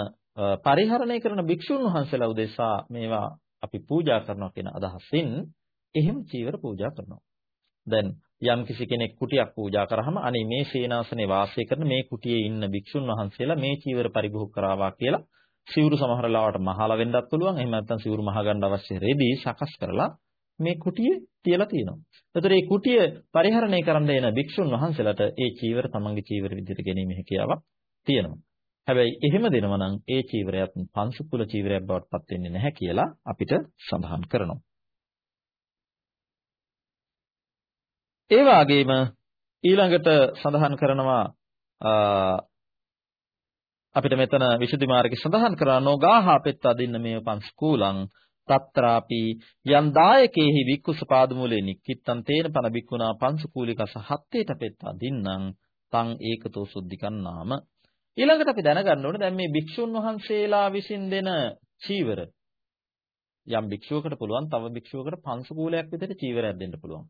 පරිහරණය කරන භික්ෂුන් වහන්සේලා උදෙසා මේවා අපි පූජා කරනවා කියන අදහසින් එහෙම චීවර පූජා කරනවා. දැන් යම් කිසි කෙනෙක් කුටියක් පූජා කරාම අනේ මේ සේනාසනේ වාසය කරන මේ කුටියේ ඉන්න භික්ෂුන් වහන්සේලා මේ චීවර පරිභෝග කරාවා කියලා සිවුරු සමහර ලාවට මහලා වෙන්නත් පුළුවන්. එහෙම නැත්නම් සිවුරු මහ ගන්න අවශ්‍ය රෙදි සකස් කරලා මේ කුටියේ තියලා තියෙනවා. ඒතර මේ කුටිය පරිහරණය කරන්න එන භික්ෂුන් වහන්සේලාට ඒ චීවර තමන්ගේ චීවර විදිහට ගැනීම හැකියාවක් තියෙනවා. හැබැයි එහෙම දෙනවා නම් ඒ චීවරයත් පංසුකුල චීවරයක් බවට පත් වෙන්නේ නැහැ කියලා අපිට සඳහන් කරනවා. ඒ වගේම ඊළඟට සඳහන් කරනවා අපිට මෙතන විසුද්ධි මාර්ගයේ සඳහන් කරා නොගාහා පෙත්තා දින්න මේ පංස්කූලං තත්‍රාපි යම් දායකේහි වික්කුස පාදමූලේ නික්කිත්තං තේන පන බික්කුණා පංසකූලිකස හත්තේට පෙත්තා දින්නම් තං ඒකතෝ සුද්ධිකන් නාම ඊළඟට අපි දැනගන්න ඕනේ දැන් මේ භික්ෂුන් වහන්සේලා විසින් දෙන චීවර යම් භික්ෂුවකට පුළුවන් තව භික්ෂුවකට පංසකූලයක් විතර චීවරයක් දෙන්න පුළුවන්.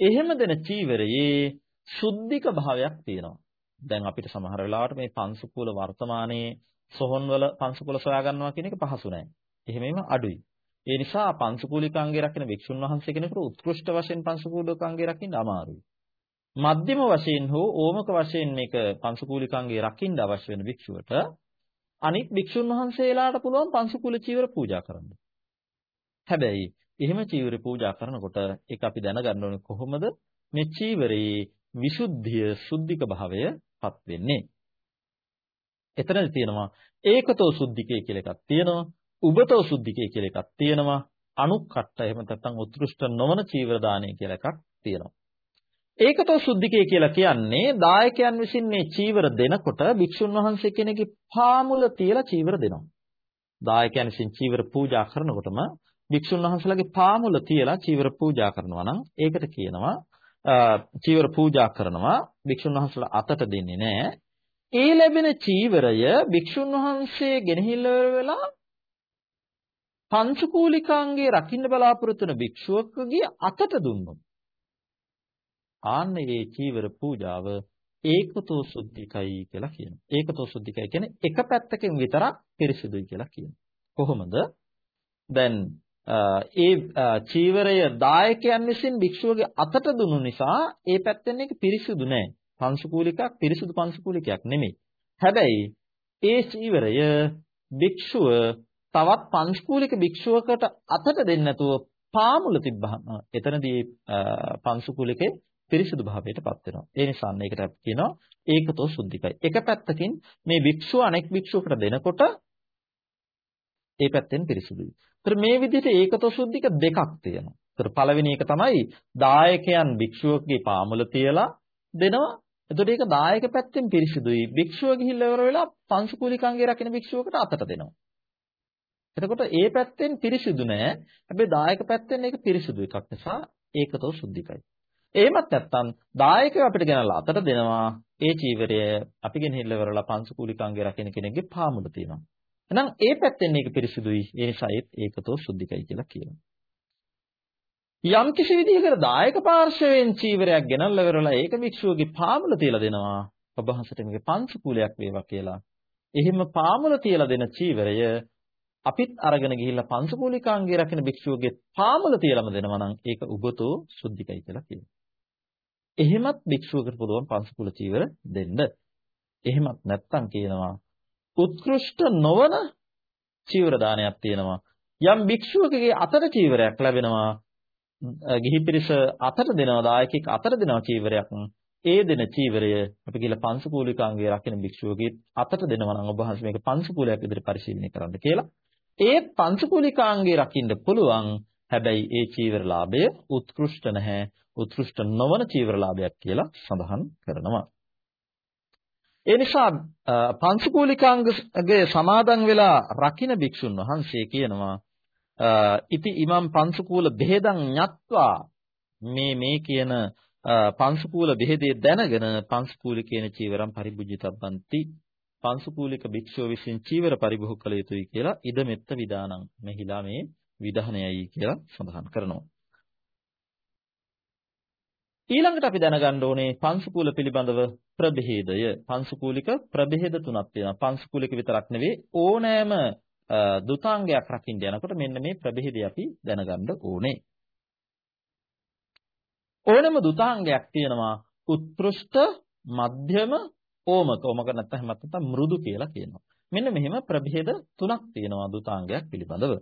එහෙම දෙන චීවරයේ සුද්ධික භාවයක් තියෙනවා. දැන් අපිට සමහර වෙලාවට මේ පංසුකුල වර්තමානයේ සොහොන්වල පංසුකුල සොයා ගන්නවා කියන එක පහසු නෑ. එහෙමම අඩුයි. ඒ නිසා පංසුකූලිකාංගේ රකින්න වික්ෂුන් වහන්සේ කෙනෙකුට උත්කෘෂ්ඨ වශයෙන් පංසුකූලිකාංගේ රකින්න අමාරුයි. මධ්‍යම වශයෙන් හෝ ඕමක වශයෙන් මේක පංසුකූලිකාංගේ රකින්න අවශ්‍ය වෙන වික්ෂුවට අනිත් වික්ෂුන් වහන්සේලාට පුළුවන් පංසුකූල චීවර පූජා කරන්න. හැබැයි එහෙම චීවර පූජා කරනකොට ඒක අපි දැනගන්න ඕනේ කොහොමද මේ චීවරයේ විසුද්ධිය සුද්ධික භාවය පත් වෙන්නේ. එතනදි තියෙනවා ඒකතෝ සුද්ධිකේ කියලා එකක් තියෙනවා. උබතෝ සුද්ධිකේ කියලා එකක් තියෙනවා. අනුක්කට්ට එහෙම නැත්නම් උත්කෘෂ්ඨ නොවන චීවර දාණය කියලා එකක් තියෙනවා. ඒකතෝ සුද්ධිකේ කියලා කියන්නේ දායකයන් විසින් මේ චීවර දෙනකොට භික්ෂුන් වහන්සේ කෙනෙක්ගේ පාමුල තියලා චීවර දෙනවා. දායකයන් විසින් චීවර පූජා කරනකොටම භික්ෂුන් වහන්සේලාගේ පාමුල තියලා චීවර පූජා කරනවා නම් ඒකට කියනවා චීවර පූජා කරනවා භික්ෂුන් වහන්සේලා අතට දෙන්නේ නැහැ. ඒ ලැබෙන චීවරය භික්ෂුන් වහන්සේ ගෙනහිල්ල වෙලා පංචකූලිකාංගේ රකින්න බලාපොරොත්තු වෙන භික්ෂුවකගේ අතට දුන්නොත් ආන්න ඒ චීවර පූජාව ඒකතෝ සුද්ධිකයි කියලා කියනවා. ඒකතෝ සුද්ධිකයි කියන්නේ එක පැත්තකින් විතරක් පිරිසිදුයි කියලා කියනවා. කොහොමද? දැන් ඒ චීවරය දායකයන් විසින් භික්ෂුවගේ අතට දුන්නු නිසා ඒ පැත්තෙන් ඒක පිරිසුදු නෑ. පංශකූලිකයක් පිරිසුදු පංශකූලිකයක් නෙමෙයි. හැබැයි ඒ චීවරය භික්ෂුව තවත් පංශකූලික භික්ෂුවකට අතට දෙන්නේ නැතුව පාමුල තිබ්බහම එතනදී පංශකූලිකේ පිරිසුදු භාවයටපත් වෙනවා. ඒ නිසා මේකට කියනවා ඒකතෝ සුද්ධිකයි. එක පැත්තකින් මේ භික්ෂුව අනෙක් භික්ෂුවකට දෙනකොට ඒ පැත්තෙන් පිරිසුදුයි. ඒතර මේ විදිහට ඒකතෝ සුද්ධික දෙකක් තියෙනවා. ඒතර පළවෙනි එක තමයි දායකයන් භික්ෂුවකගේ පාමුල තියලා දෙනවා. එතකොට ඒක දායක පැත්තෙන් පිරිසුදුයි. භික්ෂුව ගිහිල්ලා ඉවර වෙලා පංශකූලිකාංගේ රකින්න භික්ෂුවකට අතට දෙනවා. එතකොට ඒ පැත්තෙන් පිරිසුදු නෑ. හැබැයි දායක පැත්තෙන් ඒක පිරිසුදු එකක් නිසා ඒකතෝ සුද්ධිකයි. එහෙමත් නැත්නම් දායකයෝ අපිට ගෙනල්ලා අතට දෙනවා. ඒ චීවරය අපි ගෙනහිල්ල ඉවරලා පංශකූලිකාංගේ රකින්න කෙනෙක්ගේ පාමුල තියෙනවා. එහෙනම් ඒ පැත්තෙන් මේක පිරිසුදුයි. ඒ නිසා ඒකතෝ සුද්ධිකයි කියලා කියනවා. යම් කිසි විදිහකට දායක පාර්ශවයෙන් චීවරයක් ගෙනල්ලා ඉවරලා ඒක භික්ෂුවගේ පාමුල තියලා දෙනවා. ඔබ හසට මේක පංචකූලයක් වේවා කියලා. එහෙම පාමුල තියලා දෙන චීවරය අපිත් අරගෙන ගිහිල්ලා පංචකූලිකාංගය රකින්න භික්ෂුවගේ පාමුල තියලම දෙනවා නම් ඒක උගතෝ සුද්ධිකයි කියලා කියනවා. එහෙමත් භික්ෂුවකට පුළුවන් පංචකූල චීවර දෙන්න. එහෙමත් නැත්තම් කියනවා උත්කෘෂ්ඨ නොවන චීවර දානයක් තියෙනවා. යම් භික්ෂුවකගේ අතර චීවරයක් ලැබෙනවා ගිහි පිරිස අතට දෙනවා දායකෙක් අතට දෙනවා චීවරයක් ඒ දෙන චීවරය අපි කියලා පංශකූලිකාංගයේ රකින්න භික්ෂුවගේ අතට දෙනවා නම් ඔබ වහන්සේ මේක පංශකූලයක් විදිහට පරිශීලනය කරන්න කියලා. ඒ පංශකූලිකාංගයේ රකින්න පුළුවන්. හැබැයි ඒ චීවරලාභය උත්කෘෂ්ඨ නැහැ. උත්කෘෂ්ඨ නොවන චීවරලාභයක් කියලා සඳහන් කරනවා. ඒ නිසා පංශකූලිකාංගයේ සමාදන් වෙලා රකින්න භික්ෂුන් වහන්සේ කියනවා ඉති ඉමම් පංසුකූල බෙහෙදං ඤත්වා. මේ මේ කියන පංසුකූල බෙහෙදේ දැනගෙන පංසුකූල කියන චීවරම් පරිබුජිතබ්බන්ති පංසුකූලික භික්ෂුව විසින් චීවර පරිභෝග කළ යුතුයි කියලා ඉදමෙත්ත විදානං මෙහිලා මේ විධානයයි කියලා සඳහන් කරනවා. ඊළඟට අපි දැනගන්න ඕනේ පංසුකූල පිළිබඳව ප්‍රභේදය පංසුකූලික ප්‍රභේද තුනක් තියෙනවා පංසුකූලික විතරක් නෙවෙයි ඕනෑම දුතාංගයක් රකින්න යනකොට මෙන්න මේ ප්‍රභේදය අපි දැනගන්න ඕනේ. ඕනම දුතාංගයක් තියෙනවා උත්කෘෂ්ඨ මධ්‍යම ඕමක ඕමක නැත්නම් නැත්නම් මෘදු කියලා කියනවා. මෙන්න මෙහෙම ප්‍රභේද තුනක් තියෙනවා දුතාංගයක් පිළිබඳව.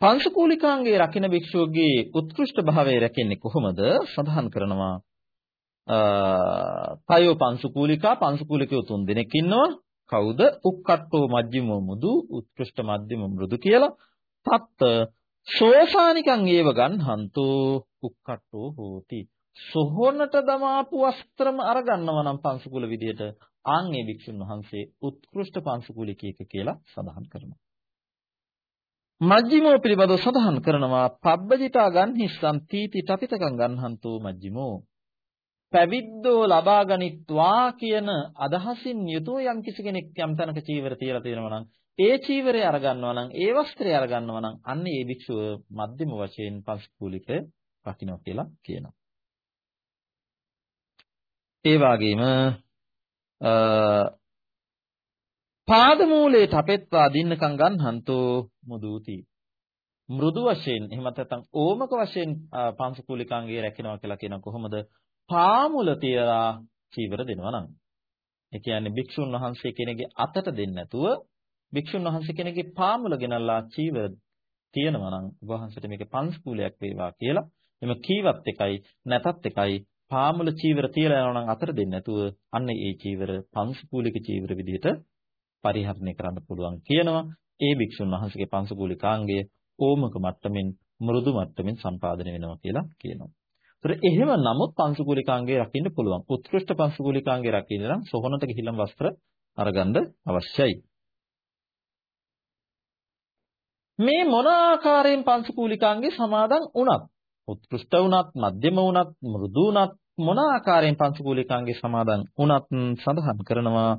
පංශකූලිකාංගයේ රකින්න භික්ෂුවගේ උත්කෘෂ්ඨ භාවය රැකෙන්නේ කොහොමද? සඳහන් කරනවා තයෝ පංශකූලිකා පංශකූලිකයෝ තුන් දෙනෙක් ඉන්නවා. කවුද? උක්කට්ටෝ මජ්ජිමෝ මුදු උත්කෘෂ්ඨ මධ්‍යම මෘදු කියලා. තත්ත ශෝසානිකං ඒව ගන්හන්තෝ උක්කට්ටෝ හෝති. සොහොනට දමාපු වස්ත්‍රම අරගන්නවා නම් පංසකුල විදියට ආන් ඒ භික්ෂුන් වහන්සේ උත්කෘෂ්ඨ පංසකුලිකයෙක් කියලා සඳහන් කරනවා. මජ්ජිමෝ පිළිබඳව සඳහන් කරනවා පබ්බජිතා ගන්හිස්සම් තීති තපිතකම් ගන්හන්තෝ මජ්ජිමෝ පැවිද්දෝ ලබා ගනිත්වා කියන අදහසින් යුතුව යම් කිසි කෙනෙක් යම් තැනක චීවර තියලා තියෙනවා නම් ඒ චීවරය අරගන්නවා නම් ඒ වස්ත්‍රය අරගන්නවා නම් අන්න ඒ භික්ෂුව මධ්‍යම වශයෙන් පංචකූලික රකින්නවා කියලා කියනවා. ඒ වගේම පාදමූලයට අපෙත්වා දින්නකම් ගන්හන්තෝ මුදුති. මෘදු වශයෙන් එහෙම නැත්නම් ඕමක වශයෙන් පංචකූලිකාංගයේ රැකිනවා කියලා කියන කොහොමද? පාමුල තියලා චීවර දෙනවා නම්. ඒ කියන්නේ භික්ෂුන් වහන්සේ කෙනෙක්ගේ අතට දෙන්නේ නැතුව භික්ෂුන් වහන්සේ කෙනෙක්ගේ පාමුල ගෙනල්ලා චීවර තියනවා නම් වහන්සේට මේක පංස්කූලයක් වේවා කියලා. එම කීවත් එකයි නැතත් එකයි පාමුල චීවර තියලා යනවා නම් අතට දෙන්නේ නැතුව අන්න ඒ චීවර පංස්කූලික චීවර විදිහට පරිහරණය කරන්න පුළුවන් කියනවා ඒ භික්ෂුන් වහන්සේගේ පංසකූලිකාංගය ඕමක මට්ටමින් මෘදු මට්ටමින් සම්පාදනය වෙනවා කියලා කියනවා. ඒතර එහෙම නමුත් පංශකූලිකාංගේ රකින්න පුළුවන්. උත්කෘෂ්ඨ පංශකූලිකාංගේ රකින්න නම් සොහොනට ගිහිල්ලා වස්ත්‍ර අරගන්න අවශ්‍යයි. මේ මොන ආකාරයෙන් පංශකූලිකාංගේ සමාදන් වුණත් උත්කෘෂ්ඨ වුණත් මධ්‍යම වුණත් මෘදු වුණත් මොන ආකාරයෙන් පංශකූලිකාංගේ සමාදන් වුණත් සඳහන් කරනවා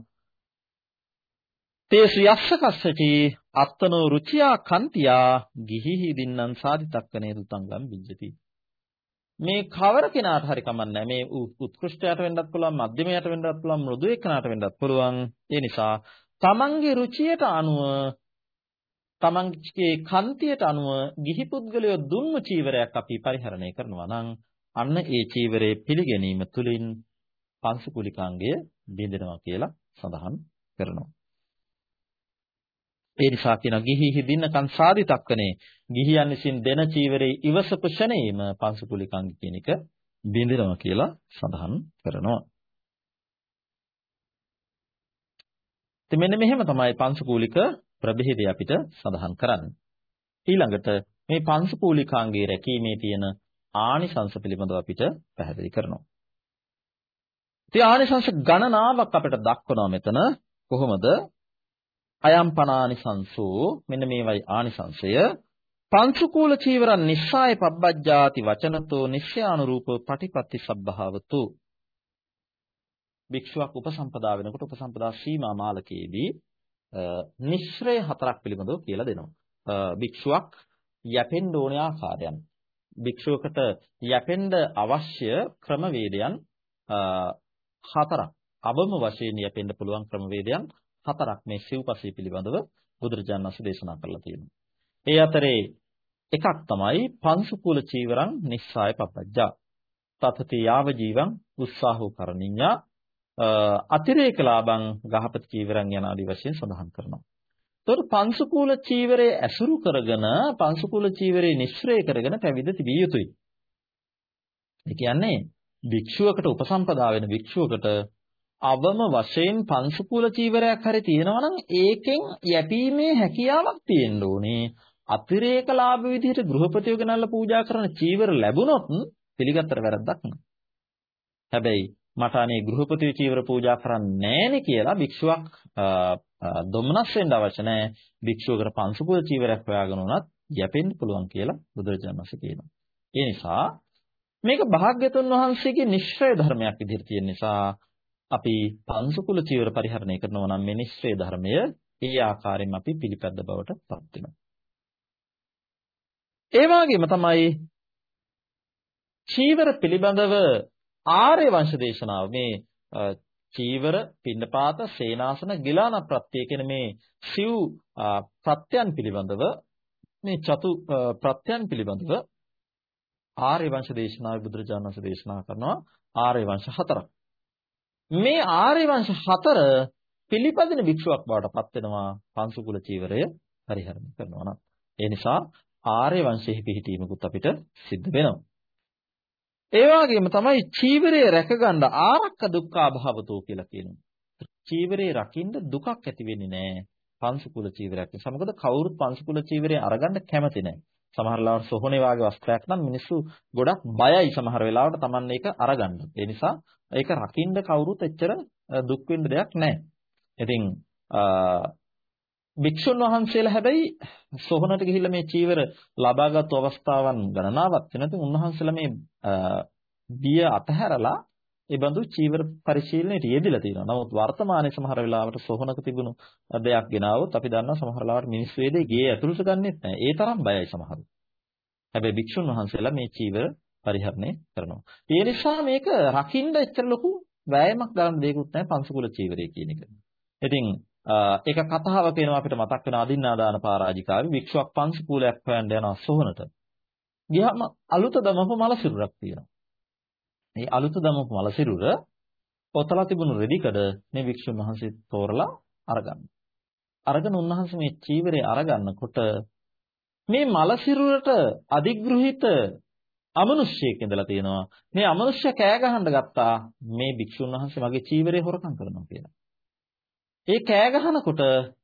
තේසු යස්ස කස්සචි අත්තනෝ රුචියා කන්තියා ගිහිහි දින්නම් සාදිතක්කනේ දුතංගම් විජ්ජති. මේ කවර කෙනාට හරි කමන්නේ මේ උත්කෘෂ්ඨයට වෙන්නත් පුළුවන් මධ්‍යමයට වෙන්නත් පුළුවන් මෘදු එක්කනට වෙන්නත් පුළුවන්. ඒ නිසා තමන්ගේ රුචියට අනුව තමන්ගේ කන්තියට අනුව ගිහි පුද්ගලයෝ දුන්නු චීවරයක් අපි පරිහරණය කරනවා නම් අන්න ඒ චීවරයේ පිළිගැනීම තුළින් පංසකුලිකාංගය බිඳෙනවා කියලා සඳහන් කරනවා. ඒ නිසා කියන ගිහි හිදින්නකන් සාදිතක්කනේ ගිහියන් විසින් දෙන චීවරේ ඉවසපු ෂණේම පංසකුලිකාංග කියන එක බිඳිනවා කියලා සඳහන් කරනවා. ඉතින් මෙන්න මෙහෙම තමයි පංසකූලික ප්‍රභේදය අපිට සඳහන් කරන්නේ. ඊළඟට මේ පංසකූලිකාංගයේ රැකීමේ තියෙන ආනිසංස පිළිබඳව අපිට පැහැදිලි කරනවා. ඉතින් ආනිසංස ගණනාවක් අපිට දක්වනවා මෙතන කොහොමද? අයම්පනානිසංසෝ මෙන්න මේවයි ආනිසංසය පංචකූල චීවරන් නිස්සාය පබ්බජ්ජාති වචනතෝ නිශ්‍යානුරූපව පටිපත්ති සබ්බහවතු භික්ෂුවක් උපසම්පදා වෙනකොට උපසම්පදා සීමා මාලකයේදී නිශ්‍රය හතරක් පිළිබඳව කියලා දෙනවා. භික්ෂුවක් යැපෙන්න ඕනේ ආකාරයන්. භික්ෂුවකට යැපෙන්න අවශ්‍ය ක්‍රමවේදයන් හතරක්. අවම වශයෙන් යැපෙන්න පුළුවන් ක්‍රමවේදයන් හතරක් මේ සිව්පසී පිළිබඳව බුදුරජාණන් වහන්සේ දේශනා කරලා තියෙනවා. ඒ අතරේ එකක් තමයි පංසුකුල චීවරං නිස්සාය පපජ්ජා. තතති යාව ජීවං උස්සාහෝ කරණිඤ්ඤා අතිරේක ලාභං ගහපති චීවරං යන ආදි වශයෙන් සඳහන් කරනවා. එතකොට පංසුකූල චීවරයේ ඇසුරු කරගෙන පංසුකූල චීවරයේ නිශ්‍රය කරගෙන පැවිද තිබිය යුතුයි. ඒ කියන්නේ භික්ෂුවකට උපසම්පදා වෙන භික්ෂුවකට අවම වශයෙන් පංසුකූල චීවරයක් හරි තියෙනවා නම් ඒකෙන් යැපීමේ හැකියාවක් තියෙන්න ඕනේ. අතිරේක ලාභ විදිහට ගෘහපතියෝ ගෙනල්ලා පූජා කරන චීවර ලැබුණොත් පිළිගත්තට වැරද්දක් නෑ. හැබැයි මට අනේ ගෘහපති චීවර පූජා කරන්නේ නැහෙනේ කියලා භික්ෂුවක් දොමනස් වෙන්න අවශ්‍ය නැහැ. භික්ෂුවකට පංසුපුර චීවරයක් හොයාගෙන උනත් යැපෙන්න පුළුවන් කියලා බුදුරජාණන් වහන්සේ කියනවා. ඒ නිසා මේක භාග්‍යතුන් වහන්සේගේ නිශ්චය ධර්මයක් විදිහට තියෙන නිසා අපි පංසුකුල චීවර පරිහරණය කරනවා නම් මේ නිශ්චය ධර්මය ඒ ආකාරයෙන් අපි පිළිපැද්ද බවට පත් වෙනවා. ඒ වගේම තමයි චීවර පිළිබඳව ආර්ය වංශ දේශනාව මේ චීවර පින්නපාත සේනාසන ගිලාන ප්‍රත්‍ය කියන මේ සිව් ප්‍රත්‍යයන් පිළිබඳව මේ චතු ප්‍රත්‍යයන් පිළිබඳව ආර්ය වංශ දේශනාවේ බුදුරජාණන් වහන්සේ දේශනා කරනවා ආර්ය වංශ හතරක්. මේ ආර්ය වංශ හතර පිළිපදින භික්ෂුවක් බවට පත් වෙනවා පංසුකුල චීවරය පරිහරණය කරනවා නම්. ඒ නිසා ආර්ය වංශයේ පිහිටීමකුත් අපිට සිද්ධ වෙනවා. ඒ වගේම තමයි චීවරය රැකගන්න ආරක්ක දුක්ඛා භවතෝ කියලා කියනවා. චීවරේ රකින්න දුකක් ඇති වෙන්නේ නැහැ. පංසුකුල චීවරයක් නිසා. මොකද කවුරුත් පංසුකුල චීවරය අරගන්න කැමති නැහැ. සමහර ලාවට සොහොනේ වාගේ වස්ත්‍රයක් නම් මිනිස්සු ගොඩක් බයයි සමහර වෙලාවට Taman ඒක අරගන්න. ඒ නිසා ඒක රකින්න කවුරුත් එච්චර දුක් වෙන්න දෙයක් නැහැ. ඉතින් භික්ෂුන් වහන්සේලා හැබැයි සොහනට ගිහිල්ලා මේ චීවර ලබාගත් අවස්ථාවන් ගණනාවක් වෙනතු උන්වහන්සේලා මේ බිය අතහැරලා ඒ බඳු චීවර පරිශීලනයට යෙදিলা තියෙනවා. නමුත් වර්තමානයේ සමහර වෙලාවට සොහනක තිබුණු දෙයක් ගෙනාවොත් අපි දන්නවා සමහර වෙලාවට මිනිස් වේදේ ගේ ඇතුළට ගන්නෙත් නැහැ. ඒ තරම් බයයි සමහරු. හැබැයි භික්ෂුන් වහන්සේලා මේ චීවර පරිහරණය කරනවා. ඒ නිසා මේක රකින්න එච්චර ලොකු වෑයමක් ගන්න දෙයක්වත් නැහැ පංසකුල චීවරය කියන එක. ඉතින් ඒක කතාවක් වෙනවා අපිට මතක් වෙන අදින්නාදාන පරාජිකාවේ වික්ෂුවක් පංච කූලයක් හොයන්න යනවා සොහනට. ගියාම අලුත දමපු මල සිරුරක් තියෙනවා. මේ අලුත දමපු මල සිරුර පොතලා තිබුණු රෙදිකඩ මේ වික්ෂුන් වහන්සේ තෝරලා අරගන්න. අරගෙන උන්වහන්සේ මේ චීවරය අරගන්නකොට මේ මල සිරුරට අධිග්‍රහිත අමනුෂ්‍යයෙක් ඉඳලා තියෙනවා. මේ අමනුෂ්‍ය කෑ ගහන්න ගත්තා මේ භික්ෂුන් වහන්සේ මගේ චීවරය හොරකම් කරනවා කියලා. ඒ කෑ ගහනකොට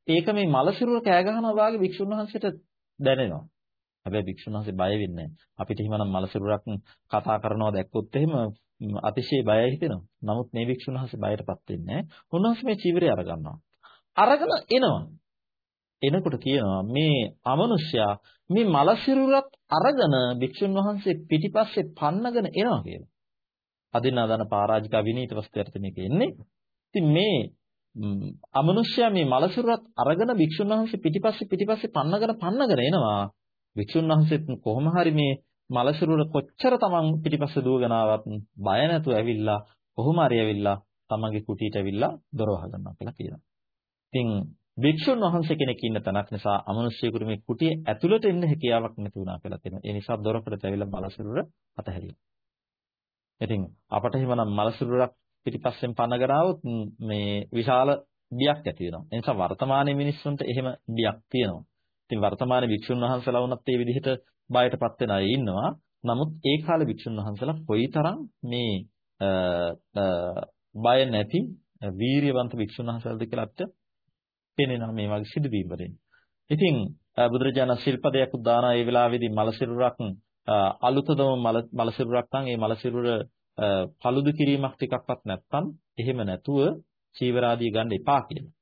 ඒක මේ මල සිරුර කෑ ගහනවා වාගේ භික්ෂුන් වහන්සේට දැනෙනවා. හැබැයි භික්ෂුන් වහන්සේ බය වෙන්නේ නැහැ. අපිට එහෙමනම් මල සිරුරක් කතා කරනවා දැක්කොත් එහෙම අතිශය බයයි හිතෙනවා. නමුත් මේ භික්ෂුන් වහන්සේ බයටපත් වෙන්නේ නැහැ. උන්වහන්සේ මේ චීවරය අරගන්නවා. අරගෙන එනවා. එනකොට කියනවා මේ අමනුෂ්‍යයා මේ මල සිරුරත් අරගෙන භික්ෂුන් වහන්සේ පිටිපස්සේ පන්නගෙන එනවා කියලා. අදිනාදාන පරාජිකා විනීත වස්තුවට මේක එන්නේ. ඉතින් මේ අමනුෂ්‍යයා මේ මලසිරුරත් අරගෙන භික්ෂුන් වහන්සේ පිටිපස්සේ පිටිපස්සේ පන්නගෙන පන්නගෙන එනවා. භික්ෂුන් වහන්සේත් කොහොම හරි මේ මලසිරුර කොච්චර තමන් පිටිපස්සේ දුවගෙන ආවත් බය නැතුව ඇවිල්ලා කොහොම හරි ඇවිල්ලා තමන්ගේ කුටියට ඇවිල්ලා දොර වහගන්නවා කියලා කියනවා. ඉතින් භික්ෂුන් වහන්සේ කෙනෙක් ඉන්න තැනක් නිසා අමනුෂ්‍යයෙකුට මේ කුටිය ඇතුළට එන්න හැකියාවක් නැති වුණා කියලා තියෙනවා. ඒ නිසා දොරකඩට ඇවිල්ලා මලසිරුර අතහැරියා. ඉතින් අපට එහෙමනම් මලසිරුරක් පිටිපස්සෙන් පනගෙන આવොත් මේ විශාල බියක් ඇති වෙනවා. ඒ නිසා වර්තමානයේ මිනිස්සුන්ට එහෙම බියක් තියෙනවා. ඉතින් වර්තමානයේ භික්ෂුන් වහන්සේලා වුණත් මේ විදිහට බයටපත් වෙන අය ඉන්නවා. නමුත් ඒ කාලේ භික්ෂුන් වහන්සේලා කොයිතරම් මේ බය නැති වීරියවන්ත භික්ෂුන් වහන්සේලාද කියලා අපිට පේනවා මේ වගේ සිදුවීම් වලින්. ඉතින් බුදුරජාණන් ශිල්පදයක් උදානා ඒ වෙලාවේදී මලසිරුරක් අලුතදම මලසිරුරක් නම් ඒ මලසිරුර පළුදු කිරීමක් ටිකක්වත් නැත්නම් එහෙම නැතුව චීවරාදී ගන්න එපා කියලා.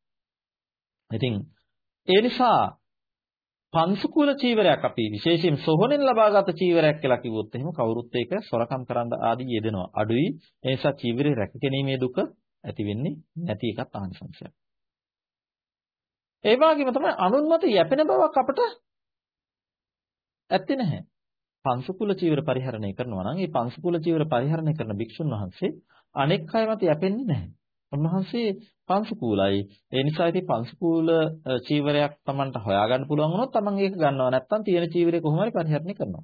ඉතින් ඒ නිසා පංසුකුල චීවරයක් අපි විශේෂයෙන් සොහොනෙන් ලබාගත් චීවරයක් කියලා කිව්වොත් එහෙම කවුරුත් ඒක සොරකම් කරන්න ආදී යෙදෙනවා. අඩුයි. ඒ නිසා චීවරේ රැකගැනීමේ දුක ඇති වෙන්නේ නැති එකත් ආනිසංශයක්. ඒ වගේම තමයි අනුන් මත යැපෙන බවක් අපට ඇත්තේ නැහැ. පංසකුල චීවර පරිහරණය කරනවා නම් ඒ පංසකුල චීවර පරිහරණය කරන භික්ෂුන් වහන්සේ අනෙක් අය මත යැපෙන්නේ නැහැ. උන්වහන්සේ පංසකූලයි. ඒ නිසා ඉතින් පංසකූල චීවරයක් Tamanට හොයාගන්න පුළුවන් වුණොත් Taman ඒක ගන්නවා. නැත්නම් තියෙන චීවරය කොහොම හරි පරිහරණය කරනවා.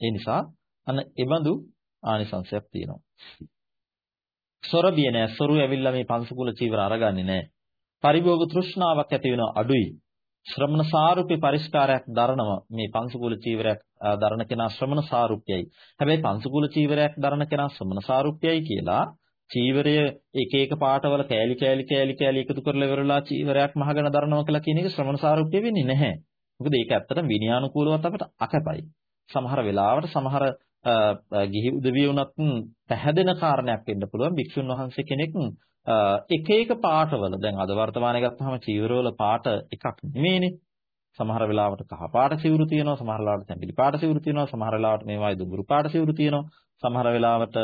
ඒ නිසා අන්න එබඳු ආනිසංශයක් තියෙනවා. සොරබිය නෑ. සොරු ඇවිල්ලා මේ පංසකූල චීවර අරගන්නේ නෑ. පරිභෝග තෘෂ්ණාවක් ඇති වෙන අඩුයි. ශ්‍රමණ සාරුප්‍ය පරිස්කාරයක් දරනවා මේ පංසකූල චීවරයක් දරන කෙනා ශ්‍රමණ සාරුප්‍යයි. හැබැයි පංසකූල චීවරයක් දරන කෙනා ශ්‍රමණ සාරුප්‍යයි කියලා චීවරය එක එක පාටවල කෑලි කෑලි කෑලි කෑලි එකතු කරලා ඉවරලා චීවරයක් මහගෙන දරනවා කියලා කියන එක ශ්‍රමණ සාරුප්‍ය වෙන්නේ නැහැ. මොකද ඒක ඇත්තටම විනයානුකූලවත් අපිට අකපයි. සමහර වෙලාවට සමහර ගිහි උදවිය වුණත් පැහැදෙන කාරණයක් වෙන්න පුළුවන්. භික්ෂුන් වහන්සේ කෙනෙක් එක එක පාටවල දැන් අද වර්තමානයේ ගත්තාම චීවරවල පාට එකක් නෙමෙයිනේ. සමහර වෙලාවට කහ පාට සිවුරු තියෙනවා, සමහර වෙලාවට තැඹිලි පාට සිවුරු තියෙනවා, සමහර වෙලාවට මේවායි දුඹුරු පාට සිවුරු තියෙනවා, සමහර වෙලාවට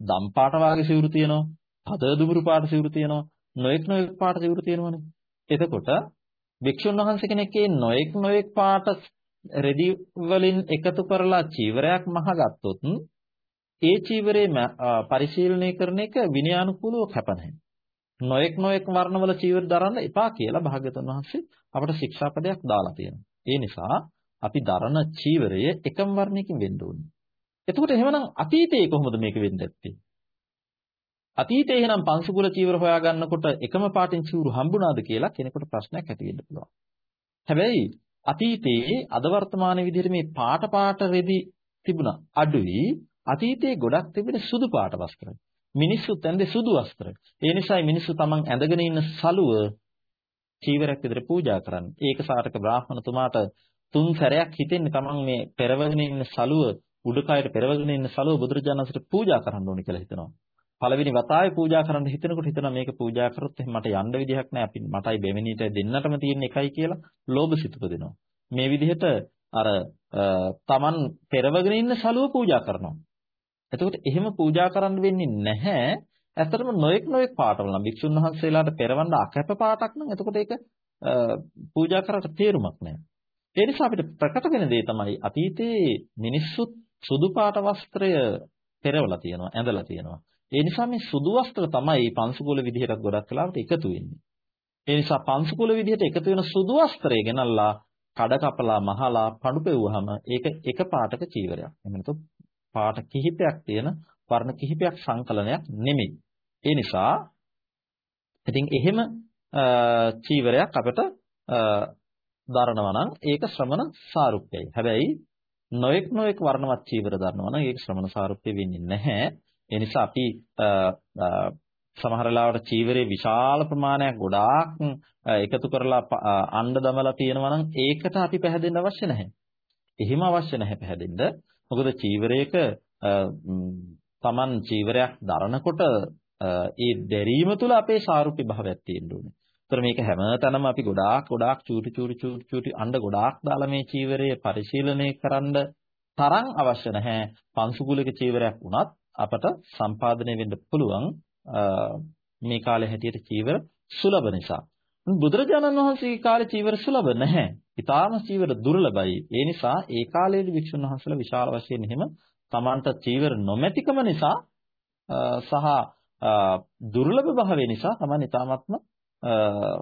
දම් පාට වාගේ සිවුරු තියෙනවා. පද දුඹුරු පාට සිවුරු තියෙනවා. නොඑක් නොඑක් පාට සිවුරු තියෙනවනේ. එතකොට භික්ෂුන් වහන්සේ කෙනෙක්ගේ නොඑක් නොඑක් පාට රෙදි වලින් එකතු කරලා චීවරයක් මහගත්තොත් ඒ චීවරේ පරිශීලනය කරන එක විනයානුකූලව කැප නැහැ. නොඑක් නොඑක් වර්ණවල චීවර දරන්න එපා කියලා භාග්‍යතුන් වහන්සේ අපට ශික්ෂාපදයක් දාලා තියෙනවා. ඒ නිසා අපි දරන චීවරය එකම වර්ණයකින් වෙන්න ඕනේ. එතකොට එහෙමනම් අතීතයේ කොහොමද මේක වෙන්නේ නැත්තේ? අතීතයේ එහෙනම් පංසුකුල චීවර හොයාගන්නකොට එකම පාටින් චීවරු හම්බුණාද කියලා කෙනෙකුට ප්‍රශ්නයක් ඇති වෙන්න පුළුවන්. හැබැයි අතීතයේ අද වර්තමාන විදිහට මේ පාට පාට රෙදි තිබුණා අඩුයි. අතීතයේ ගොඩක් තිබෙන සුදු පාට වස්ත්‍ර. මිනිස්සු තැන්දේ සුදු වස්ත්‍ර. ඒ නිසායි මිනිස්සු තමන් ඇඳගෙන ඉන්න සලුව චීවරයක් විදිහට පූජා කරන්නේ. ඒක සාරක බ්‍රාහ්මණතුමාට තුන් සැරයක් හිතෙන්නේ තමන් මේ පෙරවගෙන ඉන්න සලුව උඩුකයට පෙරවගෙන ඉන්න සලුව බුදුරජාණන්සට පූජා කරන්න ඕනේ කියලා හිතනවා. පළවෙනි වතාවේ පූජා කරන්න හිතනකොට හිතනවා මේක පූජා කරොත් එහෙනම් මට යන්න විදිහක් නැහැ. අපි මටයි බෙවෙනීට දෙන්නටම තියෙන එකයි කියලා ලෝභ සිත උපදිනවා. මේ විදිහට අර තමන් පෙරවගෙන ඉන්න සලුව පූජා කරනවා. එතකොට එහෙම පූජා කරන්න වෙන්නේ නැහැ. ඇත්තටම නොඑක් නොඑක් පාටවල නම් භික්ෂුන් වහන්සේලාට පෙරවන්න අකැප පාටක් නම් එතකොට ඒක පූජා කරට තේරුමක් නැහැ. ඒ නිසා අපිට ප්‍රකට වෙන දේ තමයි අතීතයේ මිනිස්සුත් සුදු පාට වස්ත්‍රය පෙරවලා තියෙනවා ඇඳලා තියෙනවා. ඒ නිසා මේ සුදු වස්ත්‍ර තමයි පංසුකුල විදිහට ගොඩක් වෙලාවට එකතු වෙන්නේ. ඒ නිසා පංසුකුල විදිහට එකතු වෙන සුදු වස්ත්‍රය ගෙනල්ලා කඩ කපලා මහලා පඳු පෙව්වහම ඒක එක පාටක චීවරයක්. එහෙම නැත්නම් පාට කිහිපයක් තියෙන වර්ණ කිහිපයක් සංකලනයක් නෙමෙයි. ඒ නිසා ඉතින් එහෙම චීවරයක් අපිට දරනවා නම් ඒක ශ්‍රමණ සාරුප්‍යයි. හැබැයි නොඑක් නොඑක් වර්ණවත් චීවර දරනවා නම් ඒක ශ්‍රමණ සාරුප්‍ය වෙන්නේ නැහැ. ඒ නිසා අපි සමහර ලාවට චීවරේ විශාල ප්‍රමාණයක් ගොඩාක් එකතු කරලා අණ්ඩ දමලා තියෙනවා නම් ඒකට අපි පැහැදෙන්න අවශ්‍ය නැහැ. එහෙම අවශ්‍ය නැහැ පැහැදෙන්න. මොකද චීවරයක Taman චීවරයක් දරනකොට ඒ දැරීම තුළ අපේ සාරුප්‍ය භාවයක් තියෙන්න ඕනේ. ඒතර මේක හැමතැනම අපි ගොඩාක් ගොඩාක් චූටි චූටි චූටි චූටි අඬ ගොඩාක් දාලා මේ චීවරය පරිශීලනය කරන්න තරම් අවශ්‍ය නැහැ. පංසුකුලක චීවරයක් වුණත් අපට සම්පාදනය වෙන්න පුළුවන් මේ කාලේ හැටියට චීවර සුලභ නිසා. බුදුරජාණන් වහන්සේගේ කාලේ චීවර සුලභ නැහැ. ඊටාම චීවර දුර්ලභයි. ඒ නිසා ඒ කාලයේදී වික්ෂුන් වහන්සේලා විශාල වශයෙන් එහෙම Tamanට චීවර නොමැතිකම නිසා සහ දුර්ලභ භාවය නිසා තමයි ඊටාමත්ම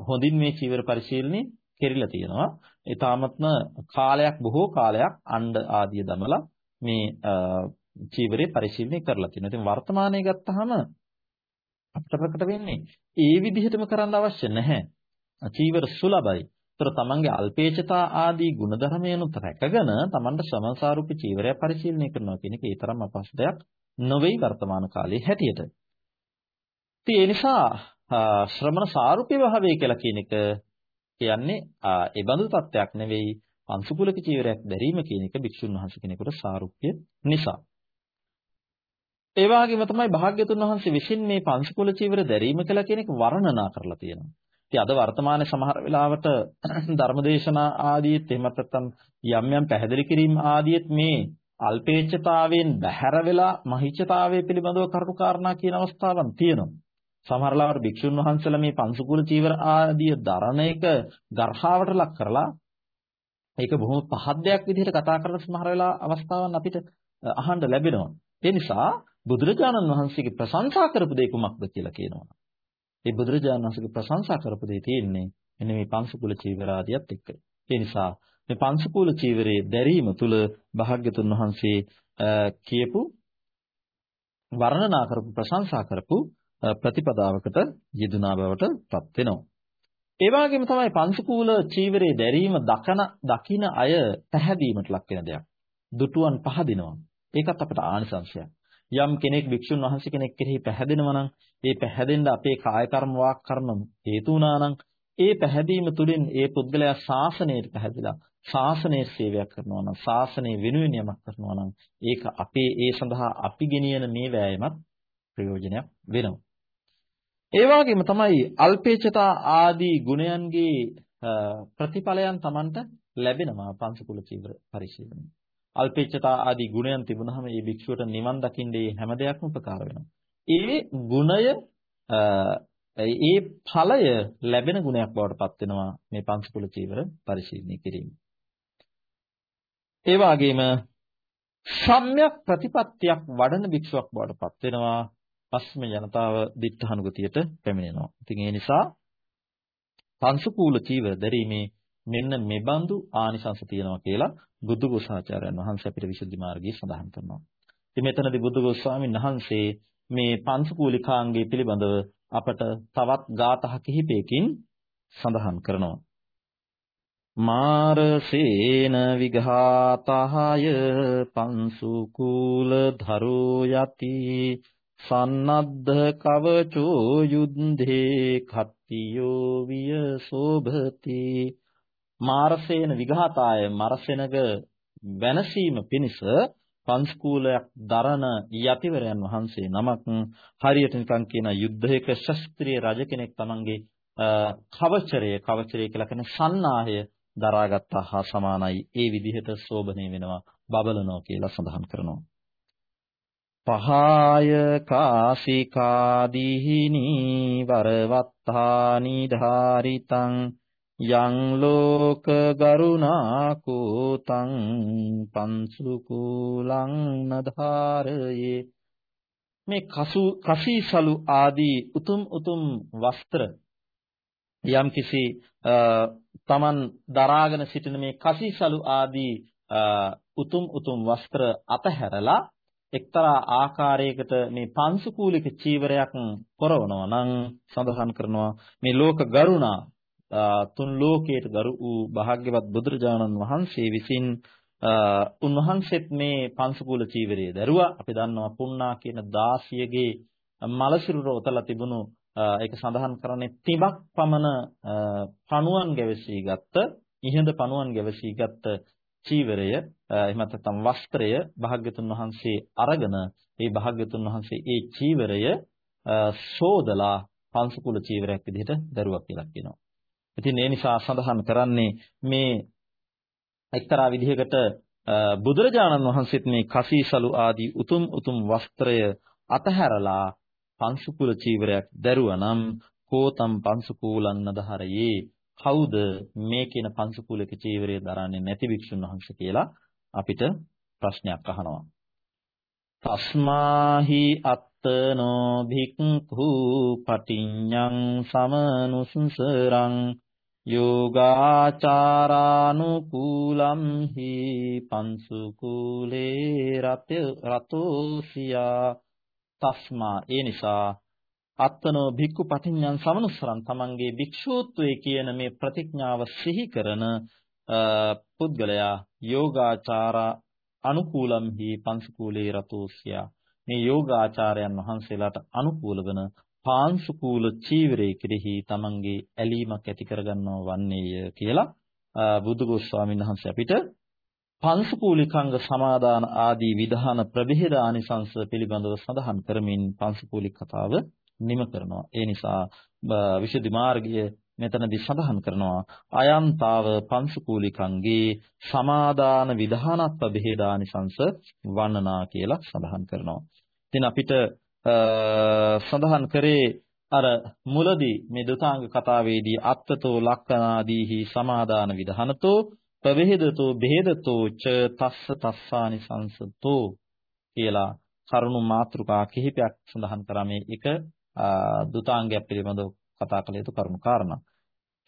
හොඳින් මේ චීවර පරිශීලනය කෙරිලා තියෙනවා. ඒ තාමත්ම කාලයක් බොහෝ කාලයක් අණ්ඩ ආදිය දමලා මේ චීවරේ පරිශීලනය කරලා තියෙනවා. ඉතින් වර්තමානයේ ගත්තාම අපිට ප්‍රකට වෙන්නේ ඒ විදිහටම කරන්න අවශ්‍ය නැහැ. චීවර සුලභයි. ඒතර තමන්ගේ අල්පේචතා ආදී ගුණධර්මයනුත් රැකගෙන තමන්ට ශ්‍රමසාරූපී චීවරය පරිශීලනය කරනවා කියන එක ඒ තරම් අපහසු දෙයක් නොවේ වර්තමාන කාලයේ හැටියට. ඉතින් ඒ නිසා ශ්‍රමණ සාරූපී භාවය කියලා කියන එක කියන්නේ ඒ බඳු තත්ත්වයක් නෙවෙයි පංසුකුලක චීවරයක් දැරීම කියන එක භික්ෂුන් වහන්සේ කෙනෙකුට සාරුප්‍ය නිසා. ඒ වගේම තමයි භාග්‍යතුන් වහන්සේ විසින් මේ පංසකුල චීවර දැරීම කියලා කියන එක වර්ණනා කරලා තියෙනවා. ඉතින් අද වර්තමානයේ සමහර වෙලාවට ධර්මදේශනා ආදීත් එහෙමත් නැත්නම් යම් යම් පැහැදිලි කිරීම ආදීත් මේ අල්පේච්ඡතාවයෙන් බැහැර වෙලා මහිච්ඡතාවය පිළිබඳව කරුණු කාරණා කියන අවස්ථාවන් තියෙනවා. සමහර ලාවට භික්ෂුන් වහන්සේලා මේ පංසකුල චීවර ආදී දරණ එක ගර්හාවට ලක් කරලා ඒක බොහොම පහත් දෙයක් විදිහට කතා කරන සමහර වෙලා අවස්ථාවන් අපිට අහන්න ලැබෙනවා. ඒ නිසා බුදුරජාණන් වහන්සේගේ ප්‍රශංසා කරපු දේ කුමක්ද කියලා කියනවා. ඒ බුදුරජාණන් වහන්සේගේ ප්‍රශංසා කරපු දේ තියෙන්නේ මෙන්න මේ පංසකුල චීවර ආදියත් එක්ක. ඒ නිසා මේ පංසකුල චීවරයේ දැරීම තුල භාග්‍යතුන් වහන්සේ කියපු වර්ණනා කරපු ප්‍රශංසා කරපු ප්‍රතිපදාවකට යෙදුනා බවට පත් වෙනවා. ඒ වගේම තමයි පංචකූල චීවරයේ දැරීම දකන දකින අය පැහැදීමට ලක් වෙන දෙයක්. දුටුවන් පහදිනවා. ඒකත් අපට ආනිසංශයක්. යම් කෙනෙක් භික්ෂුන් වහන්සේ කෙනෙක් කෙරෙහි පැහැදෙනවා නම් ඒ පැහැදෙන්න අපේ කාය කර්ම වාක් කර්ම හේතු වුණා නම් ඒ පැහැදීම තුළින් ඒ පුද්ගලයා ශාසනයට පැහැදිලා ශාසනයේ සේවයක් කරනවා නම් ශාසනය වෙනුවෙන් යමක් කරනවා නම් ඒක අපේ ඒ සඳහා අපි ගෙනියන මේ වෑයමත් ප්‍රයෝජනයක් වෙනවා. ඒ වගේම තමයි අල්පේචතා ආදී ගුණයන්ගේ ප්‍රතිඵලයන් Tamanට ලැබෙනවා පංචකුල චීවර පරිශීලනයේ. අල්පේච්ඡතා ආදී ගුණයන් තිබුණාම මේ භික්ෂුවට නිවන් දකින්නේ හැම දෙයක්ම උපකාර වෙනවා. ඒ ගුණය ඒ ඵලය ලැබෙන ගුණයක් බවට පත් වෙනවා මේ පංචකුල චීවර පරිශීලනය කිරීම. ඒ වගේම සම්‍යක් ප්‍රතිපත්තියක් වඩන භික්ෂුවක් බවට පත් වෙනවා පස්ම ජනතාව දිත්තහනුගතියට පැමිණෙනවා. ඉතින් ඒ නිසා පංසකූල චීවර දැරීමේ මෙන්න මෙබඳු ආනිසංස තියෙනවා කියලා බුදු ගෝසාචාර්යයන් වහන්සේ අපිට විසුද්ධි මාර්ගයේ සඳහන් කරනවා. ඉතින් මෙතනදී බුදු ගෝස්වාමීන් වහන්සේ මේ පංසකූලිකාංගයේ පිළිබඳව අපට තවත් ගාතහ කිහිපයකින් සඳහන් කරනවා. මාරසේන විඝාතහය පංසුකූල ධරෝ යති සන්නද්ධ කවචෝ යුද්ධේ කත්තියෝ විය සෝභති. මාරසේන විඝාතාය මරසෙනග වෙනසීම පිණිස පංස්කූලයක් දරන යතිවරයන් වහන්සේ නමක් හරියට නිකන් කියන යුද්ධයක ශස්ත්‍රීය රජ කෙනෙක් තමන්ගේ කවචරය කවචරය කියලා කියන සන්නාහය දරාගත්තා හා සමානයි. ඒ විදිහට සෝබනේ වෙනවා බබලනවා කියලා සඳහන් කරනවා. පහාය කාසිකාදීහිනි වරවත්තානි ධාරිතං යං ලෝක ගරුණා කෝතං පංසුකුලං නධාරයේ මේ කසු කසීසලු ආදී උතුම් උතුම් වස්ත්‍ර යම් කිසි තමන් දරාගෙන සිටින මේ කසීසලු ආදී උතුම් උතුම් වස්ත්‍ර අතහැරලා එක්තරා ආකාරයකට මේ පංසුකූලික චීවරයක් පොරවනවා නම් සඳහන් කරනවා මේ ලෝක ගරුණා තුන් ලෝකයට ගරු වූ භාග්‍යවත් බුදුරජාණන් වහන්සේ විසින් උන්වහන්සේත් මේ පංසකූල චීවරය දරුවා. අපි දන්නවා පුන්නා කියන දාසියගේ මලසිරුර ඔතලා තිබුණු ඒක සඳහන් කරන්නේ තිබක් පමණ පණුවන් ගැවසී ගත්ත ඉහඳ පණුවන් ගැවසී ගත්ත චීවරය එහෙම නැත්නම් වස්ත්‍රය භාග්‍යතුන් වහන්සේ අරගෙන ඒ භාග්‍යතුන් වහන්සේ ඒ චීවරය සෝදලා පංසකුල චීවරයක් විදිහට දරුවා කියලා කියනවා. ඉතින් ඒ නිසා සඳහන් කරන්නේ මේ එක්තරා විදිහකට බුදුරජාණන් වහන්සේත් මේ කසීසලු ආදී උතුම් උතුම් වස්ත්‍රය අතහැරලා පංසුකුල චීවරයක් දැරුවා නම් කෝතම් පංසුකූලන්න දහරයේ කවුද මේ කියන පංසකුලක චීවරය දරන්නේ නැති වික්ෂුන් වහන්සේ කියලා අපිට ප්‍රශ්නයක් අහනවා. තස්මාහි අත්ත අත්තනෝ භික්ඛු පටිඤ්ඤං සමනුස්සරං යෝගාචාරානුකූලම් හි පංසුකූලේ රතෝසියා තස්මා ඒ නිසා අත්තනෝ භික්ඛු පටිඤ්ඤං සමනුස්සරං තමන්ගේ භික්ෂූත්වයේ කියන මේ ප්‍රතිඥාව සිහි කරන පුද්ගලයා යෝගාචාරා අනුකූලම් හි පංසුකූලේ රතෝසියා මේ යෝගාචාරයන් වහන්සේලාට අනුකූල වන පාංශුකූල චීවරයේ කෙරෙහි තමන්ගේ ඇලීමක් ඇති කරගන්නව වන්නේය කියලා බුදුගොස් ස්වාමීන් වහන්සේ අපිට පංශකූලිකාංග සමාදාන ආදී විධාන ප්‍රභේද ආනිසංස පිළිබඳව සඳහන් කරමින් පංශකූලික කතාව නිම කරනවා. ඒ නිසා විශේෂ මාර්ගය මෙතනදී සඳහන් කරනවා අයන්තාව පංශකූලිකංගේ සමාදාන විධානත් ප්‍රභේදානිසංස වන්නනා කියලා සඳහන් කරනවා. ඉතින් අපිට සඳහන් කරේ අර මුලදී මේ දුතාංග කතාවේදී අත්තතෝ ලක්කනාදීහි සමාදාන විධානතෝ ප්‍රවේදතෝ බෙහෙදතෝ ච තස්ස තස්සානි සංසතෝ කියලා කරුණු මාත්‍රිකා කිහිපයක් සඳහන් කරා මේ එක දුතාංගයක් පිළිබඳව කතා කළ යුතු කරුණු කාරණා.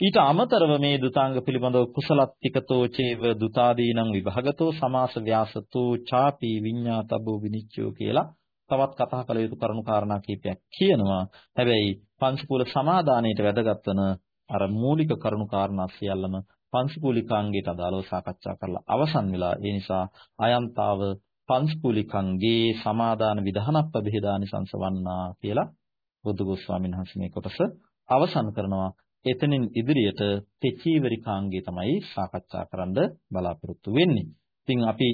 ඊට අමතරව මේ දුතාංග පිළිබඳව කුසලත්තිකතෝ චේව දුතාදීනං විභාගතෝ සමාස ව්‍යාසතෝ ചാපි විඤ්ඤාතබ්බෝ විනිච්ඡෝ කියලා තවත් කතා කළ යුතු කරුණු කාරණා කීපයක් කියනවා. හැබැයි පංචකූල සමාදානයේට වැදගත් වන අර මූලික කරුණු කාරණා සියල්ලම පංචකූලිකාංගයට අදාළව සාකච්ඡා කරලා අවසන් වෙලා ඒ නිසා අයන්තාව පංචකූලිකංගේ සමාදාන විධානප්ප බෙහෙදානි සංසවන්නා කියලා බුදුගොස් ස්වාමීන් වහන්සේ මේ කොටස අවසන් කරනවා. එතනින් ඉදිරියට තෙචීවරිකාංගය තමයි සාකච්ඡා කරන්න බලාපොරොත්තු වෙන්නේ. ඉතින් අපි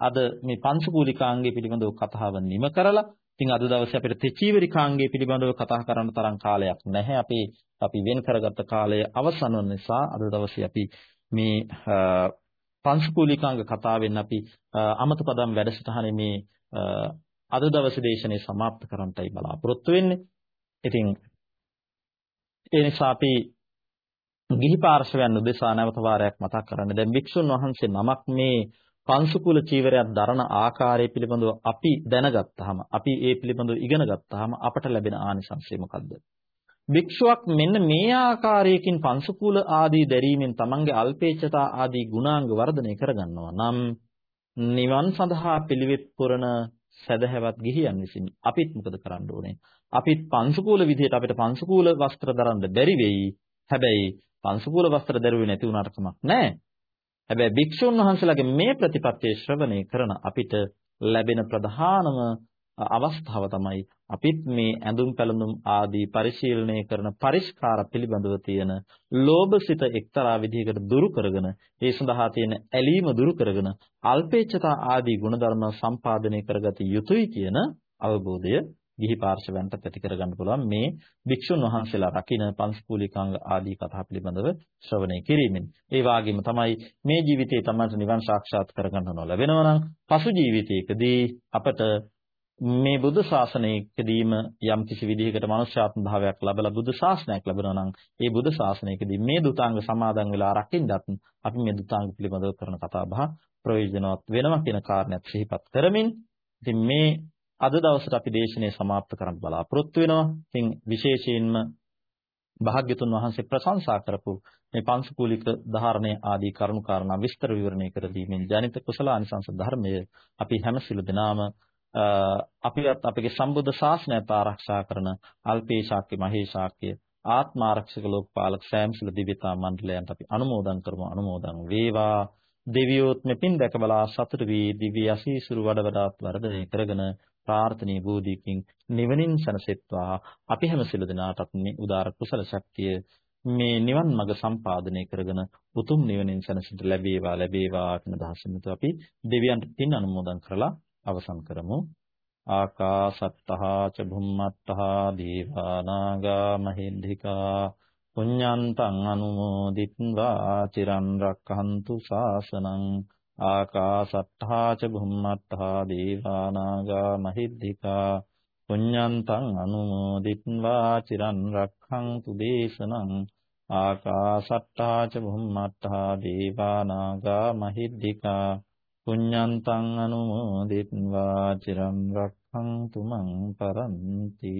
අද මේ පංචකූලිකාංගය පිළිබඳව කතාව නිම කරලා ඉතින් අද දවසේ අපිට තෙචීවරිකාංගය පිළිබඳව කතා කරන්න තරම් කාලයක් නැහැ. අපි අපි වෙන් කරගත්ත කාලය අවසන් වන නිසා අද දවසේ අපි මේ පංචකූලිකාංග කතාවෙන් අපි අමතපදම් වැඩසටහනේ මේ අද දවසේ දේශනේ સમાප්ත කරන්නයි බලාපොරොත්තු වෙන්නේ. ඉතින් ඒ නිසා අපි ගිහි පාර්ශවයන් උදෙසා නැවත වාරයක් මතක් කරන්න. දැන් වික්ෂුන් වහන්සේ නමක් මේ පංසුකුල චීවරයක් දරන ආකාරය පිළිබඳව අපි දැනගත්තාම අපි ඒ පිළිබඳව ඉගෙන ගත්තාම අපට ලැබෙන ආනිසංසය මොකද්ද? භික්ෂුවක් මෙන්න මේ ආකාරයකින් පංසුකුල ආදී දැරීමෙන් තමන්ගේ අල්පේච්ඡතා ආදී ගුණාංග වර්ධනය කරගන්නවා නම් නිවන් සඳහා පිළිවෙත් පුරන සදහැවත් ගිහියන් විසින් අපිත් මොකද කරන්න ඕනේ? අපිත් පංසුකුල විදිහට අපිට පංසුකුල වස්ත්‍ර දරන්න බැරි වෙයි. හැබැයි පංසුකුල වස්ත්‍ර දරුවේ නැති වුණාට කමක් නැහැ. හැබැයි භික්ෂුන් වහන්සේලාගේ මේ ප්‍රතිපත්තිය ශ්‍රවණය කරන අපිට ලැබෙන ප්‍රධානම අවස්ථාව තමයි අපිත් මේ ඇඳුම් පැළඳුම් ආදී පරිශීලනය කරන පරිස්කාර පිළිබඳව තියෙන ලෝභසිත එක්තරා විදිහකට දුරු කරගෙන ඒ සඳහා තියෙන ඇලීම දුරු කරගෙන අල්පේච්ඡතා ආදී ගුණධර්ම සම්පාදනය කරගත යුතුයි කියන අවබෝධය ගිහි පාර්ශවයන්ට ඇති කරගන්න පුළුවන් මේ භික්ෂුන් වහන්සේලා රකින්න පංචකූලිකාංග ආදී කතා පිළිබඳව ශ්‍රවණය කිරීමෙන්. ඒ වගේම තමයි මේ ජීවිතයේ තමයි නිවන් සාක්ෂාත් කරගන්න ලැබෙනවා නම් පසු ජීවිතයකදී අපට මේ බුදු ශාසනයකදීම යම් කිසි විදිහකට මනුෂ්‍යාත්ම භාවයක් ලැබලා බුදු ශාසනයක් ලැබෙනවා නම් ඒ බුදු ශාසනයකදී මේ දුතාංග සමාදන් වෙලා රකින්නත් අපි මේ දුතාංග පිළිබඳව කරන කතා බහ ප්‍රයෝජනවත් වෙනවා කියන කාරණයක් සිහිපත් කරමින් ඉතින් මේ අද දවසට අපි දේශනේ સમાપ્ત කරන්න බලාපොරොත්තු වෙනවා. ඉතින් විශේෂයෙන්ම භාග්‍යතුන් වහන්සේ ප්‍රශංසා කරපු මේ පංචකූලික ධාරණය ආදී කරුණු කාරණා විස්තර විවරණය කර දීමෙන් ජනිත කුසලානිසංස ධර්මය අපි හැම සිළු දෙනාම අපිවත් අපගේ සම්බුද්ධ ශාසනයත් ආරක්ෂා කරන අල්පේ ශාක්‍ය මහේ ශාක්‍ය ආත්ම ආරක්ෂක ලෝකපාලක සෑම සිළු දිව්‍යතා මණ්ඩලයන්ට අපි අනුමෝදන් කරමු අනුමෝදන් වේවා. දෙවියොත් මෙපින් දැක බලා සතුට වී දිව්‍ය අසීසුරු වඩ වඩාත් වර්ධනය කරගෙන ප්‍රාර්ථනීය බෝධියකින් නිවනින් සැනසෙත්වා. අපි හැම සිළු දෙනාටත් මේ උදාර කුසල ශක්තිය මේ නිවන් මඟ සම්පාදනය කරගෙන උතුම් නිවනින් සැනසෙන්න ලැබේවා ලැබේවා කියන දහසින්තු අපි දෙවියන්ට පින් අනුමෝදන් කරලා අවසන් කරමු. ආකාසත්තහා ච භුම්මත්තහා දීවානාගා මහින්దికා පුඤ්ඤන්තං අනුමෝදිත්වා චිරන් රක්ඛන්තු ශාසනං ආකාසත්තහා ච භුම්මත්තහා දීවානාගා මහින්దికා පුඤ්ඤන්තං අනුමෝදිත්වා චිරන් රක්ඛන්තු දේශනං ආකාසත්තා ච භුම්මත්තා දේවානාගා මහිද්దికා පුඤ්ඤන්තං අනුමෝදිත්වා. චිරම් රක්ඛන්තු මං පරන්ති.